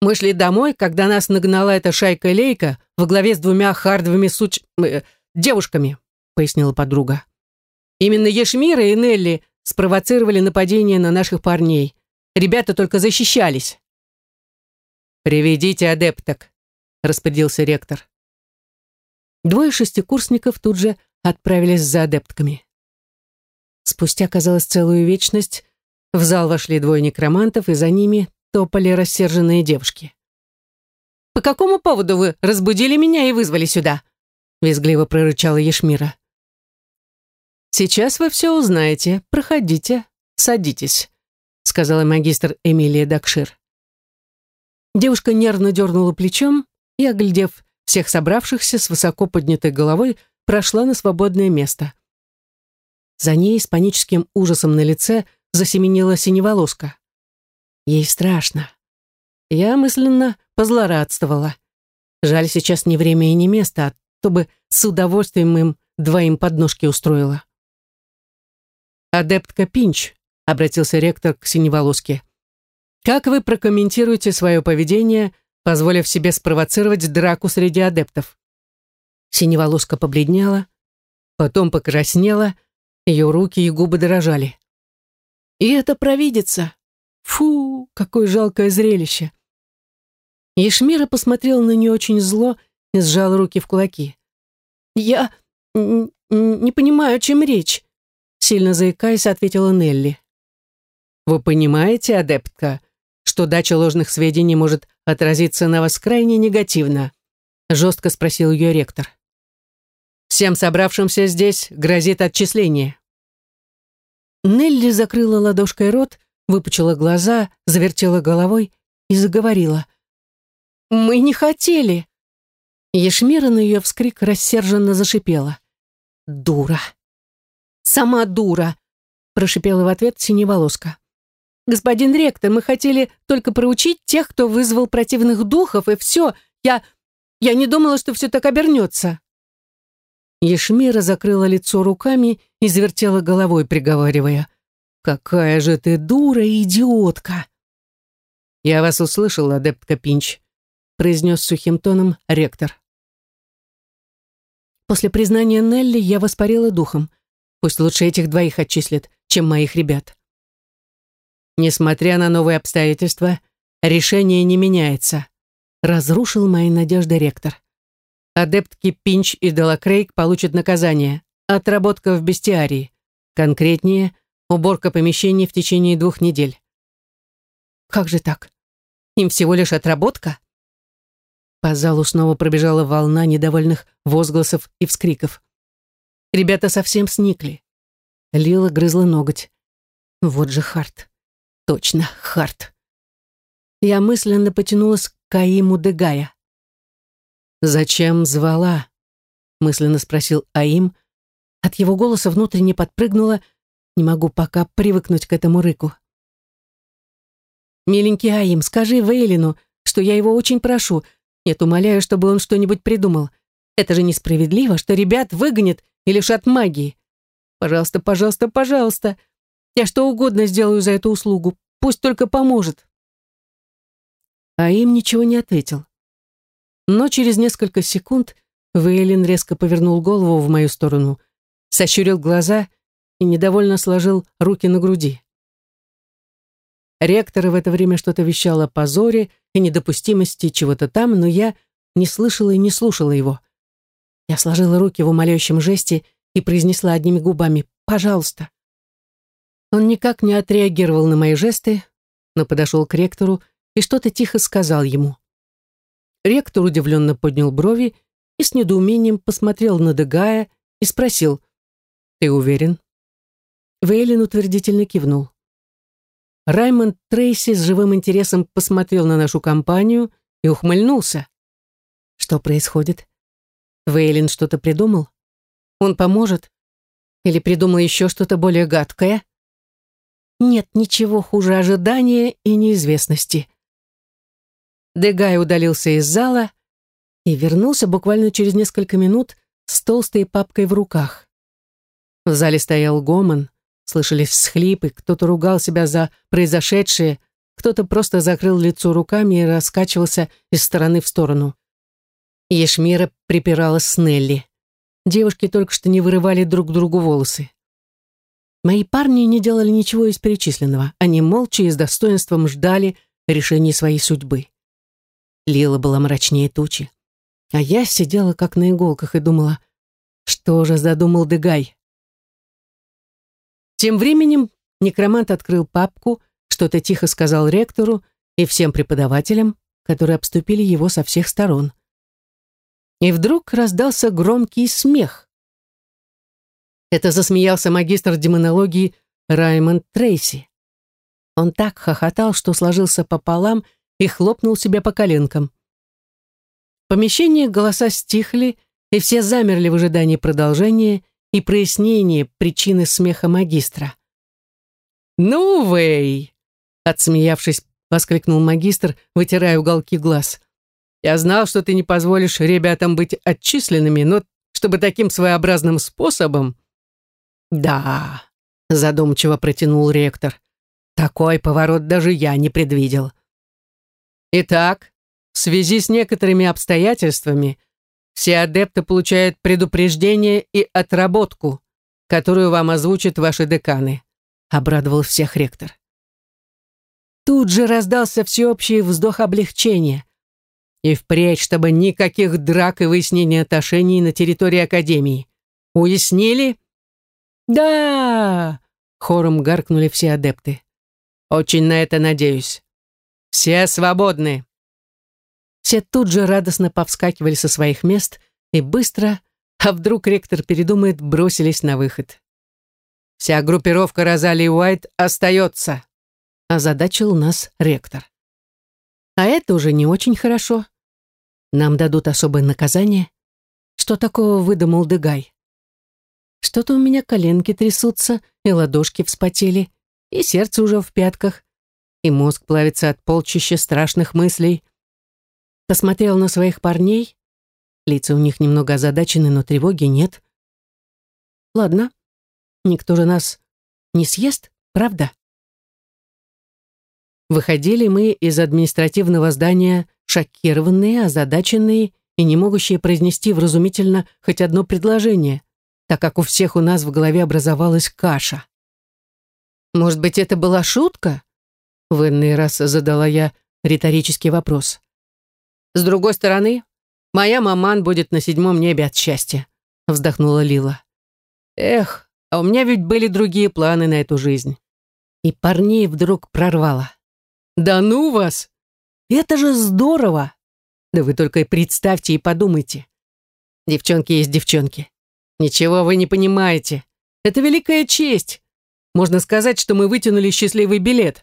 Мы шли домой, когда нас нагнала эта шайка-лейка во главе с двумя хардовыми суч... Э, девушками, пояснила подруга. Именно Ешмира и Нелли спровоцировали нападение на наших парней. Ребята только защищались. «Приведите адепток», — распорядился ректор. Двое шестикурсников тут же отправились за адептками. Спустя, казалось, целую вечность, в зал вошли двое некромантов, и за ними топали рассерженные девушки. «По какому поводу вы разбудили меня и вызвали сюда?» визгливо прорычала Ешмира. «Сейчас вы все узнаете. Проходите, садитесь», сказала магистр Эмилия Дакшир. Девушка нервно дернула плечом и, оглядев всех собравшихся с высоко поднятой головой, прошла на свободное место. За ней с паническим ужасом на лице засеменила синеволоска. Ей страшно. Я мысленно позлорадствовала. Жаль, сейчас не время и не место, а то бы с удовольствием им двоим подножки устроила. «Адептка Пинч», — обратился ректор к синеволоске, «как вы прокомментируете свое поведение, позволив себе спровоцировать драку среди адептов?» Синеволоска побледнела, потом покраснела, ее руки и губы дрожали. «И это провидится! Фу, какое жалкое зрелище!» Ешмира посмотрел на нее очень зло и сжал руки в кулаки. «Я не понимаю, о чем речь», сильно заикаясь, ответила Нелли. «Вы понимаете, адептка, что дача ложных сведений может отразиться на вас крайне негативно?» жестко спросил ее ректор. «Всем собравшимся здесь грозит отчисление». Нелли закрыла ладошкой рот, выпучила глаза, завертела головой и заговорила. «Мы не хотели!» Ешмира на ее вскрик рассерженно зашипела. «Дура! Сама дура!» прошипела в ответ синеволоска. «Господин ректор, мы хотели только проучить тех, кто вызвал противных духов, и все. Я... я не думала, что все так обернется». Ешмира закрыла лицо руками и завертела головой, приговаривая. «Какая же ты дура и идиотка!» «Я вас услышал, адептка Пинч», произнес сухим тоном ректор. После признания Нелли я воспарила духом. Пусть лучше этих двоих отчислят, чем моих ребят. Несмотря на новые обстоятельства, решение не меняется. Разрушил мои надежды ректор. Адептки Пинч и Делакрейк получат наказание. Отработка в бестиарии. Конкретнее, уборка помещений в течение двух недель. Как же так? Им всего лишь отработка? По залу снова пробежала волна недовольных возгласов и вскриков. Ребята совсем сникли. Лила грызла ноготь. Вот же Харт. Точно, Харт. Я мысленно потянулась к Каиму Дегая. «Зачем звала?» — мысленно спросил Аим. От его голоса внутренне подпрыгнула. Не могу пока привыкнуть к этому рыку. «Миленький Аим, скажи Вейлину, что я его очень прошу, нет, умоляю, чтобы он что-нибудь придумал. Это же несправедливо, что ребят выгонят и лишат магии. Пожалуйста, пожалуйста, пожалуйста. Я что угодно сделаю за эту услугу. Пусть только поможет. А им ничего не ответил. Но через несколько секунд Вейлин резко повернул голову в мою сторону, сощурил глаза и недовольно сложил руки на груди. Ректор в это время что-то вещал о позоре и недопустимости чего-то там, но я не слышала и не слушала его. Я сложила руки в умоляющем жесте и произнесла одними губами «пожалуйста». Он никак не отреагировал на мои жесты, но подошел к ректору и что-то тихо сказал ему. Ректор удивленно поднял брови и с недоумением посмотрел на Дегая и спросил «Ты уверен?» Вейлин утвердительно кивнул. Раймонд Трейси с живым интересом посмотрел на нашу компанию и ухмыльнулся. Что происходит? Вейлин что-то придумал? Он поможет? Или придумал еще что-то более гадкое? Нет ничего хуже ожидания и неизвестности. Дегай удалился из зала и вернулся буквально через несколько минут с толстой папкой в руках. В зале стоял гомон, слышались всхлипы, кто-то ругал себя за произошедшее, кто-то просто закрыл лицо руками и раскачивался из стороны в сторону. Ешмира припиралась с Нелли. Девушки только что не вырывали друг другу волосы. Мои парни не делали ничего из перечисленного. Они молча и с достоинством ждали решения своей судьбы. Лила была мрачнее тучи. А я сидела как на иголках и думала, что же задумал Дегай. Тем временем некромант открыл папку, что-то тихо сказал ректору и всем преподавателям, которые обступили его со всех сторон. И вдруг раздался громкий смех. Это засмеялся магистр демонологии Раймонд Трейси. Он так хохотал, что сложился пополам и хлопнул себя по коленкам. В помещении голоса стихли, и все замерли в ожидании продолжения и прояснения причины смеха магистра. «Ну, Вэй!» — отсмеявшись, воскликнул магистр, вытирая уголки глаз. «Я знал, что ты не позволишь ребятам быть отчисленными, но чтобы таким своеобразным способом...» «Да», — задумчиво протянул ректор, «такой поворот даже я не предвидел». «Итак, в связи с некоторыми обстоятельствами все адепты получают предупреждение и отработку, которую вам озвучат ваши деканы», — обрадовал всех ректор. Тут же раздался всеобщий вздох облегчения. И впредь, чтобы никаких драк и выяснения отношений на территории Академии. Уяснили? «Да!» — хором гаркнули все адепты. «Очень на это надеюсь. Все свободны!» Все тут же радостно повскакивали со своих мест и быстро, а вдруг ректор передумает, бросились на выход. «Вся группировка Розали Уайт остается», — озадачил нас ректор. «А это уже не очень хорошо. Нам дадут особое наказание. Что такого выдумал Дегай?» Что-то у меня коленки трясутся, и ладошки вспотели, и сердце уже в пятках, и мозг плавится от полчища страшных мыслей. Посмотрел на своих парней. Лица у них немного озадачены, но тревоги нет. Ладно, никто же нас не съест, правда? Выходили мы из административного здания шокированные, озадаченные и не могущие произнести вразумительно хоть одно предложение — так как у всех у нас в голове образовалась каша. «Может быть, это была шутка?» В иный раз задала я риторический вопрос. «С другой стороны, моя маман будет на седьмом небе от счастья», вздохнула Лила. «Эх, а у меня ведь были другие планы на эту жизнь». И парней вдруг прорвало. «Да ну вас! Это же здорово! Да вы только и представьте и подумайте. Девчонки есть девчонки. «Ничего вы не понимаете. Это великая честь. Можно сказать, что мы вытянули счастливый билет.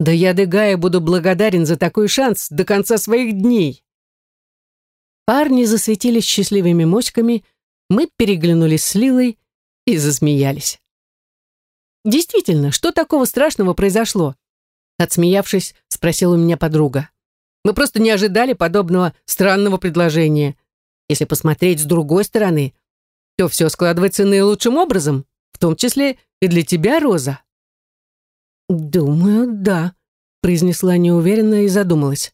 Да я Дегая буду благодарен за такой шанс до конца своих дней». Парни засветились счастливыми моськами, мы переглянулись с Лилой и засмеялись. «Действительно, что такого страшного произошло?» Отсмеявшись, спросила у меня подруга. «Мы просто не ожидали подобного странного предложения. Если посмотреть с другой стороны, то все складывается наилучшим образом, в том числе и для тебя, Роза». «Думаю, да», — произнесла неуверенно и задумалась.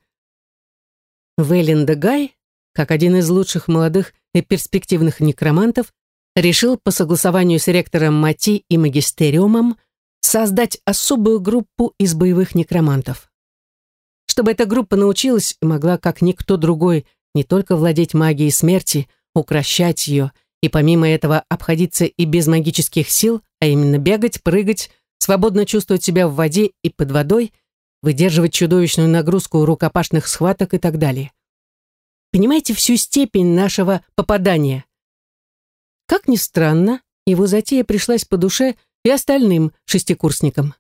Вейлин Гай, как один из лучших молодых и перспективных некромантов, решил по согласованию с ректором Мати и магистериумом создать особую группу из боевых некромантов. Чтобы эта группа научилась и могла, как никто другой, не только владеть магией смерти, укращать ее и помимо этого обходиться и без магических сил, а именно бегать, прыгать, свободно чувствовать себя в воде и под водой, выдерживать чудовищную нагрузку рукопашных схваток и так далее. Понимаете всю степень нашего попадания? Как ни странно, его затея пришлась по душе и остальным шестикурсникам.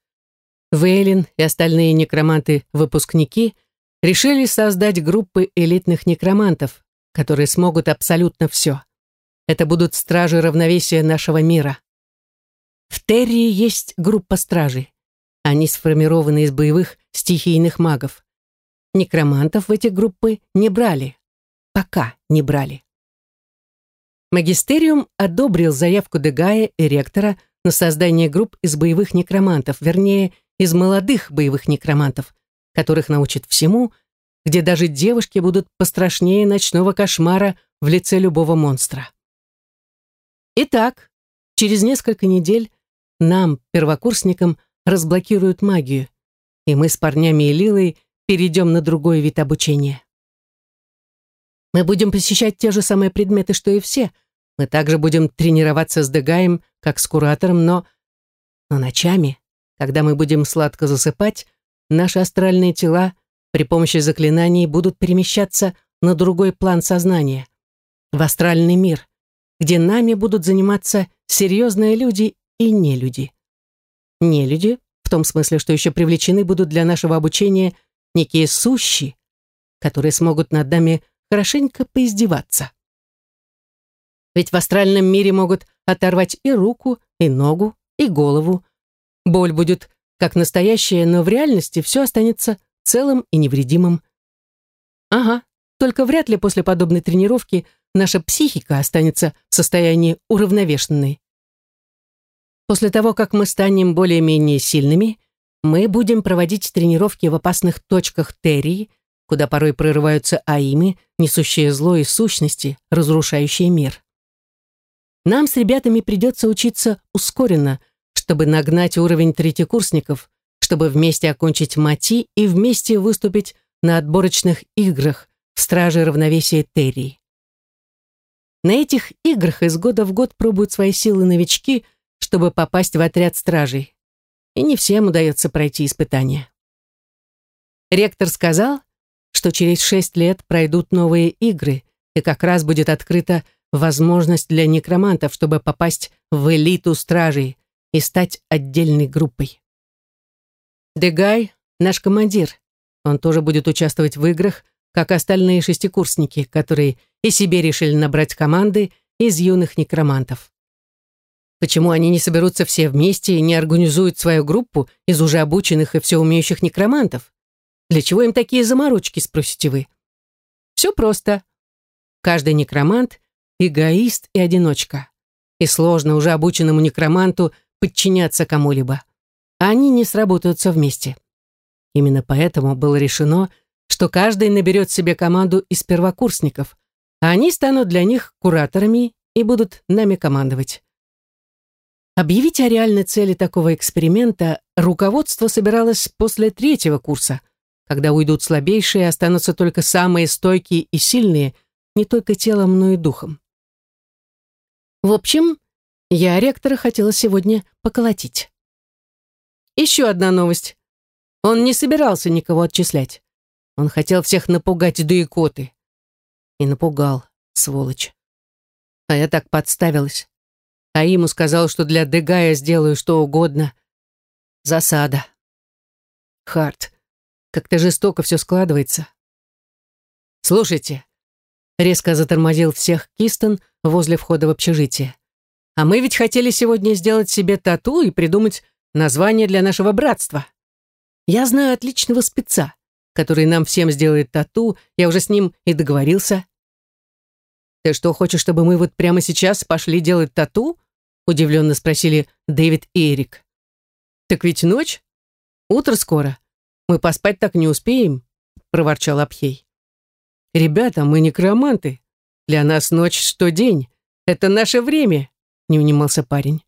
Вейлин и остальные некроманты-выпускники решили создать группы элитных некромантов, которые смогут абсолютно все. Это будут стражи равновесия нашего мира. В Террии есть группа стражей. Они сформированы из боевых стихийных магов. Некромантов в эти группы не брали. Пока не брали. Магистериум одобрил заявку Дегая и ректора на создание групп из боевых некромантов, вернее, из молодых боевых некромантов, которых научат всему, где даже девушки будут пострашнее ночного кошмара в лице любого монстра. Итак, через несколько недель нам, первокурсникам, разблокируют магию, и мы с парнями и Лилой перейдем на другой вид обучения. Мы будем посещать те же самые предметы, что и все. Мы также будем тренироваться с Дегаем, как с куратором, но... Но ночами, когда мы будем сладко засыпать, наши астральные тела при помощи заклинаний будут перемещаться на другой план сознания, в астральный мир, где нами будут заниматься серьезные люди и нелюди. Нелюди, в том смысле, что еще привлечены будут для нашего обучения некие сущи, которые смогут над нами хорошенько поиздеваться. Ведь в астральном мире могут оторвать и руку, и ногу, и голову. Боль будет как настоящая, но в реальности все останется целым и невредимым. Ага, только вряд ли после подобной тренировки наша психика останется в состоянии уравновешенной. После того, как мы станем более-менее сильными, мы будем проводить тренировки в опасных точках Террии, куда порой прорываются аимы, несущие зло и сущности, разрушающие мир. Нам с ребятами придется учиться ускоренно, чтобы нагнать уровень третьекурсников, чтобы вместе окончить МАТИ и вместе выступить на отборочных играх в Страже равновесия Террии. На этих играх из года в год пробуют свои силы новички, чтобы попасть в отряд стражей. И не всем удается пройти испытания. Ректор сказал, что через шесть лет пройдут новые игры, и как раз будет открыта возможность для некромантов, чтобы попасть в элиту стражей и стать отдельной группой. Дегай — наш командир. Он тоже будет участвовать в играх, как остальные шестикурсники, которые и себе решили набрать команды из юных некромантов. Почему они не соберутся все вместе и не организуют свою группу из уже обученных и все умеющих некромантов? Для чего им такие заморочки, спросите вы? Все просто. Каждый некромант — эгоист и одиночка. И сложно уже обученному некроманту подчиняться кому-либо. Они не сработаются вместе. Именно поэтому было решено, что каждый наберет себе команду из первокурсников, а они станут для них кураторами и будут нами командовать. Объявить о реальной цели такого эксперимента руководство собиралось после третьего курса, когда уйдут слабейшие, останутся только самые стойкие и сильные, не только телом, но и духом. В общем, я ректора хотела сегодня поколотить. Еще одна новость. Он не собирался никого отчислять. Он хотел всех напугать до икоты. И напугал, сволочь. А я так подставилась. А ему сказал, что для Дегая сделаю что угодно. Засада. Харт, как-то жестоко все складывается. Слушайте, резко затормозил всех Кистон возле входа в общежитие. А мы ведь хотели сегодня сделать себе тату и придумать название для нашего братства. Я знаю отличного спеца, который нам всем сделает тату, я уже с ним и договорился. Ты что, хочешь, чтобы мы вот прямо сейчас пошли делать тату? Удивленно спросили Дэвид и Эрик. Так ведь ночь? Утро скоро. Мы поспать так не успеем, проворчал Абхей. Ребята, мы некроманты. Для нас ночь что день. Это наше время, не унимался парень.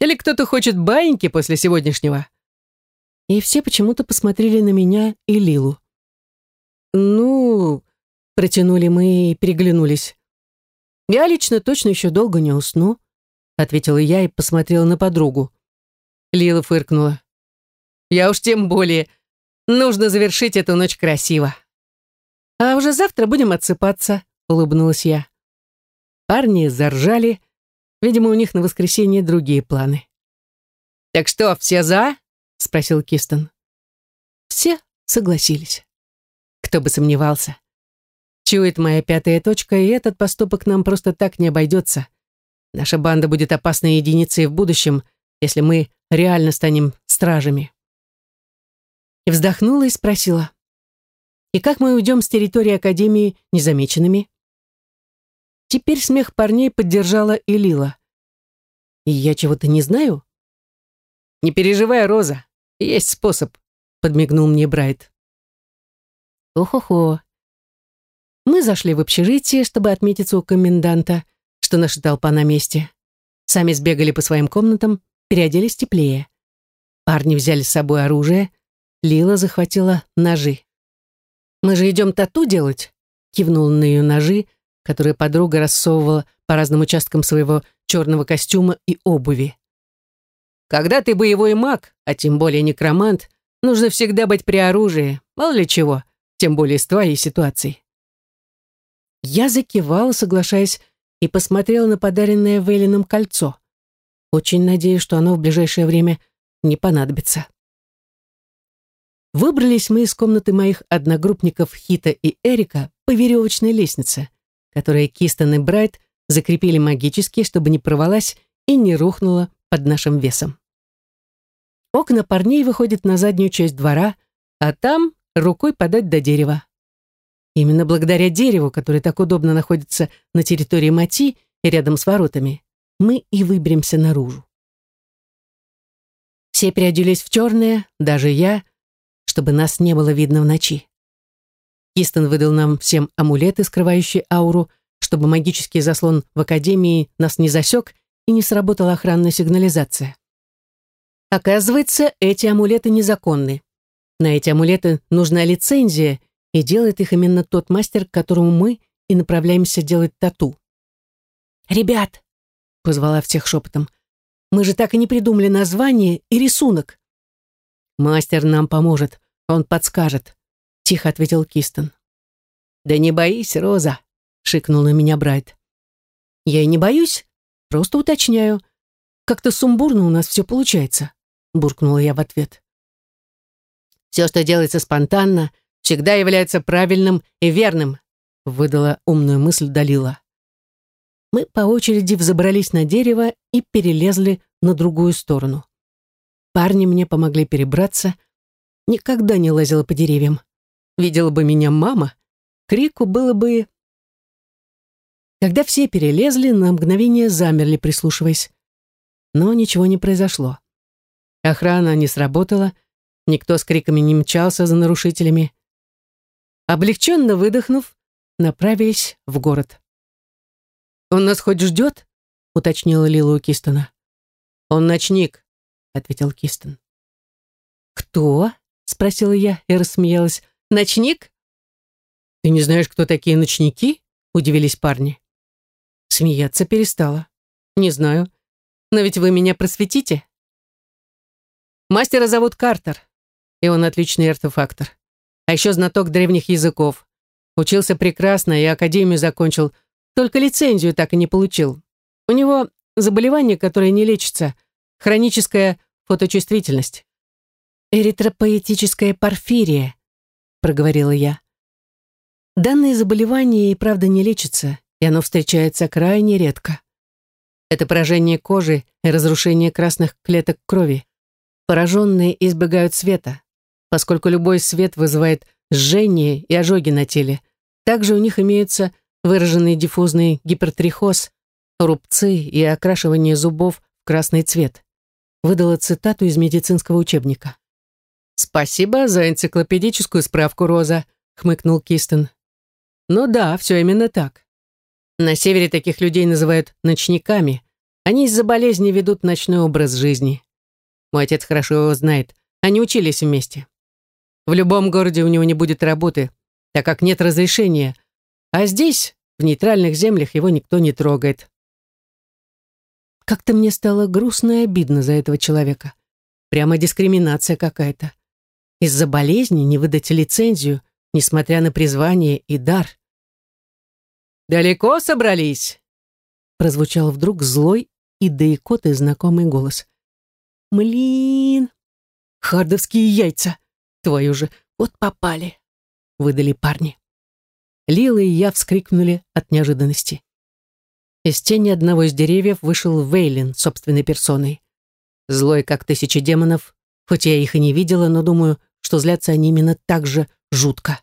Или кто-то хочет баиньки после сегодняшнего? и все почему-то посмотрели на меня и Лилу. «Ну...» — протянули мы и переглянулись. «Я лично точно еще долго не усну», — ответила я и посмотрела на подругу. Лила фыркнула. «Я уж тем более. Нужно завершить эту ночь красиво». «А уже завтра будем отсыпаться», — улыбнулась я. Парни заржали. Видимо, у них на воскресенье другие планы. «Так что, все за?» — спросил Кистон. Все согласились. Кто бы сомневался. Чует моя пятая точка, и этот поступок нам просто так не обойдется. Наша банда будет опасной единицей в будущем, если мы реально станем стражами. И вздохнула и спросила. И как мы уйдем с территории Академии незамеченными? Теперь смех парней поддержала и Лила. И я чего-то не знаю? Не переживай, Роза, есть способ, подмигнул мне Брайт. Охо-хо. Мы зашли в общежитие, чтобы отметиться у коменданта, что наша толпа на месте. Сами сбегали по своим комнатам, переоделись теплее. Парни взяли с собой оружие, Лила захватила ножи. «Мы же идем тату делать?» кивнул на ее ножи, которые подруга рассовывала по разным участкам своего черного костюма и обуви. «Когда ты боевой маг, а тем более некромант, нужно всегда быть при оружии, мало ли чего, тем более с твоей ситуацией». Я закивала, соглашаясь, и посмотрела на подаренное Вейлином кольцо. Очень надеюсь, что оно в ближайшее время не понадобится. Выбрались мы из комнаты моих одногруппников Хита и Эрика по веревочной лестнице, которая Кистон и Брайт закрепили магически, чтобы не порвалась и не рухнула под нашим весом. Окна парней выходят на заднюю часть двора, а там рукой подать до дерева. Именно благодаря дереву, которое так удобно находится на территории Мати и рядом с воротами, мы и выберемся наружу. Все переоделись в черное, даже я — чтобы нас не было видно в ночи. Кистон выдал нам всем амулеты, скрывающие ауру, чтобы магический заслон в Академии нас не засек и не сработала охранная сигнализация. Оказывается, эти амулеты незаконны. На эти амулеты нужна лицензия, и делает их именно тот мастер, к которому мы и направляемся делать тату. «Ребят!» — позвала всех шепотом. «Мы же так и не придумали название и рисунок». «Мастер нам поможет. Он подскажет», — тихо ответил Кистон. «Да не боись, Роза», — шикнул на меня Брайт. «Я и не боюсь, просто уточняю. Как-то сумбурно у нас все получается», — буркнула я в ответ. «Все, что делается спонтанно, всегда является правильным и верным», — выдала умную мысль Далила. Мы по очереди взобрались на дерево и перелезли на другую сторону. Парни мне помогли перебраться, никогда не лазила по деревьям. Видела бы меня мама, крику было бы... Когда все перелезли, на мгновение замерли, прислушиваясь. Но ничего не произошло. Охрана не сработала, никто с криками не мчался за нарушителями. Облегченно выдохнув, направились в город. «Он нас хоть ждет?» — уточнила Лила у Кистона. «Он ночник», — ответил Кистон. «Кто?» спросила я и рассмеялась. «Ночник?» «Ты не знаешь, кто такие ночники?» удивились парни. Смеяться перестала. «Не знаю. Но ведь вы меня просветите?» Мастера зовут Картер, и он отличный артефактор. А еще знаток древних языков. Учился прекрасно и академию закончил, только лицензию так и не получил. У него заболевание, которое не лечится, хроническая фоточувствительность. «Эритропоэтическая порфирия», — проговорила я. Данное заболевание и правда не лечится, и оно встречается крайне редко. Это поражение кожи и разрушение красных клеток крови. Пораженные избегают света, поскольку любой свет вызывает жжение и ожоги на теле. Также у них имеются выраженный диффузный гипертрихоз, рубцы и окрашивание зубов в красный цвет. Выдала цитату из медицинского учебника. «Спасибо за энциклопедическую справку, Роза», — хмыкнул Кистон. «Ну да, все именно так. На севере таких людей называют ночниками. Они из-за болезни ведут ночной образ жизни. Мой отец хорошо его знает. Они учились вместе. В любом городе у него не будет работы, так как нет разрешения. А здесь, в нейтральных землях, его никто не трогает. Как-то мне стало грустно и обидно за этого человека. Прямо дискриминация какая-то из-за болезни не выдать лицензию, несмотря на призвание и дар. «Далеко собрались?» прозвучал вдруг злой и да знакомый голос. «Млин! Хардовские яйца! Твою же, вот попали!» выдали парни. Лила и я вскрикнули от неожиданности. Из тени одного из деревьев вышел Вейлин собственной персоной. злой, как тысяча демонов, хоть я их и не видела, но думаю, что злятся они именно так же жутко.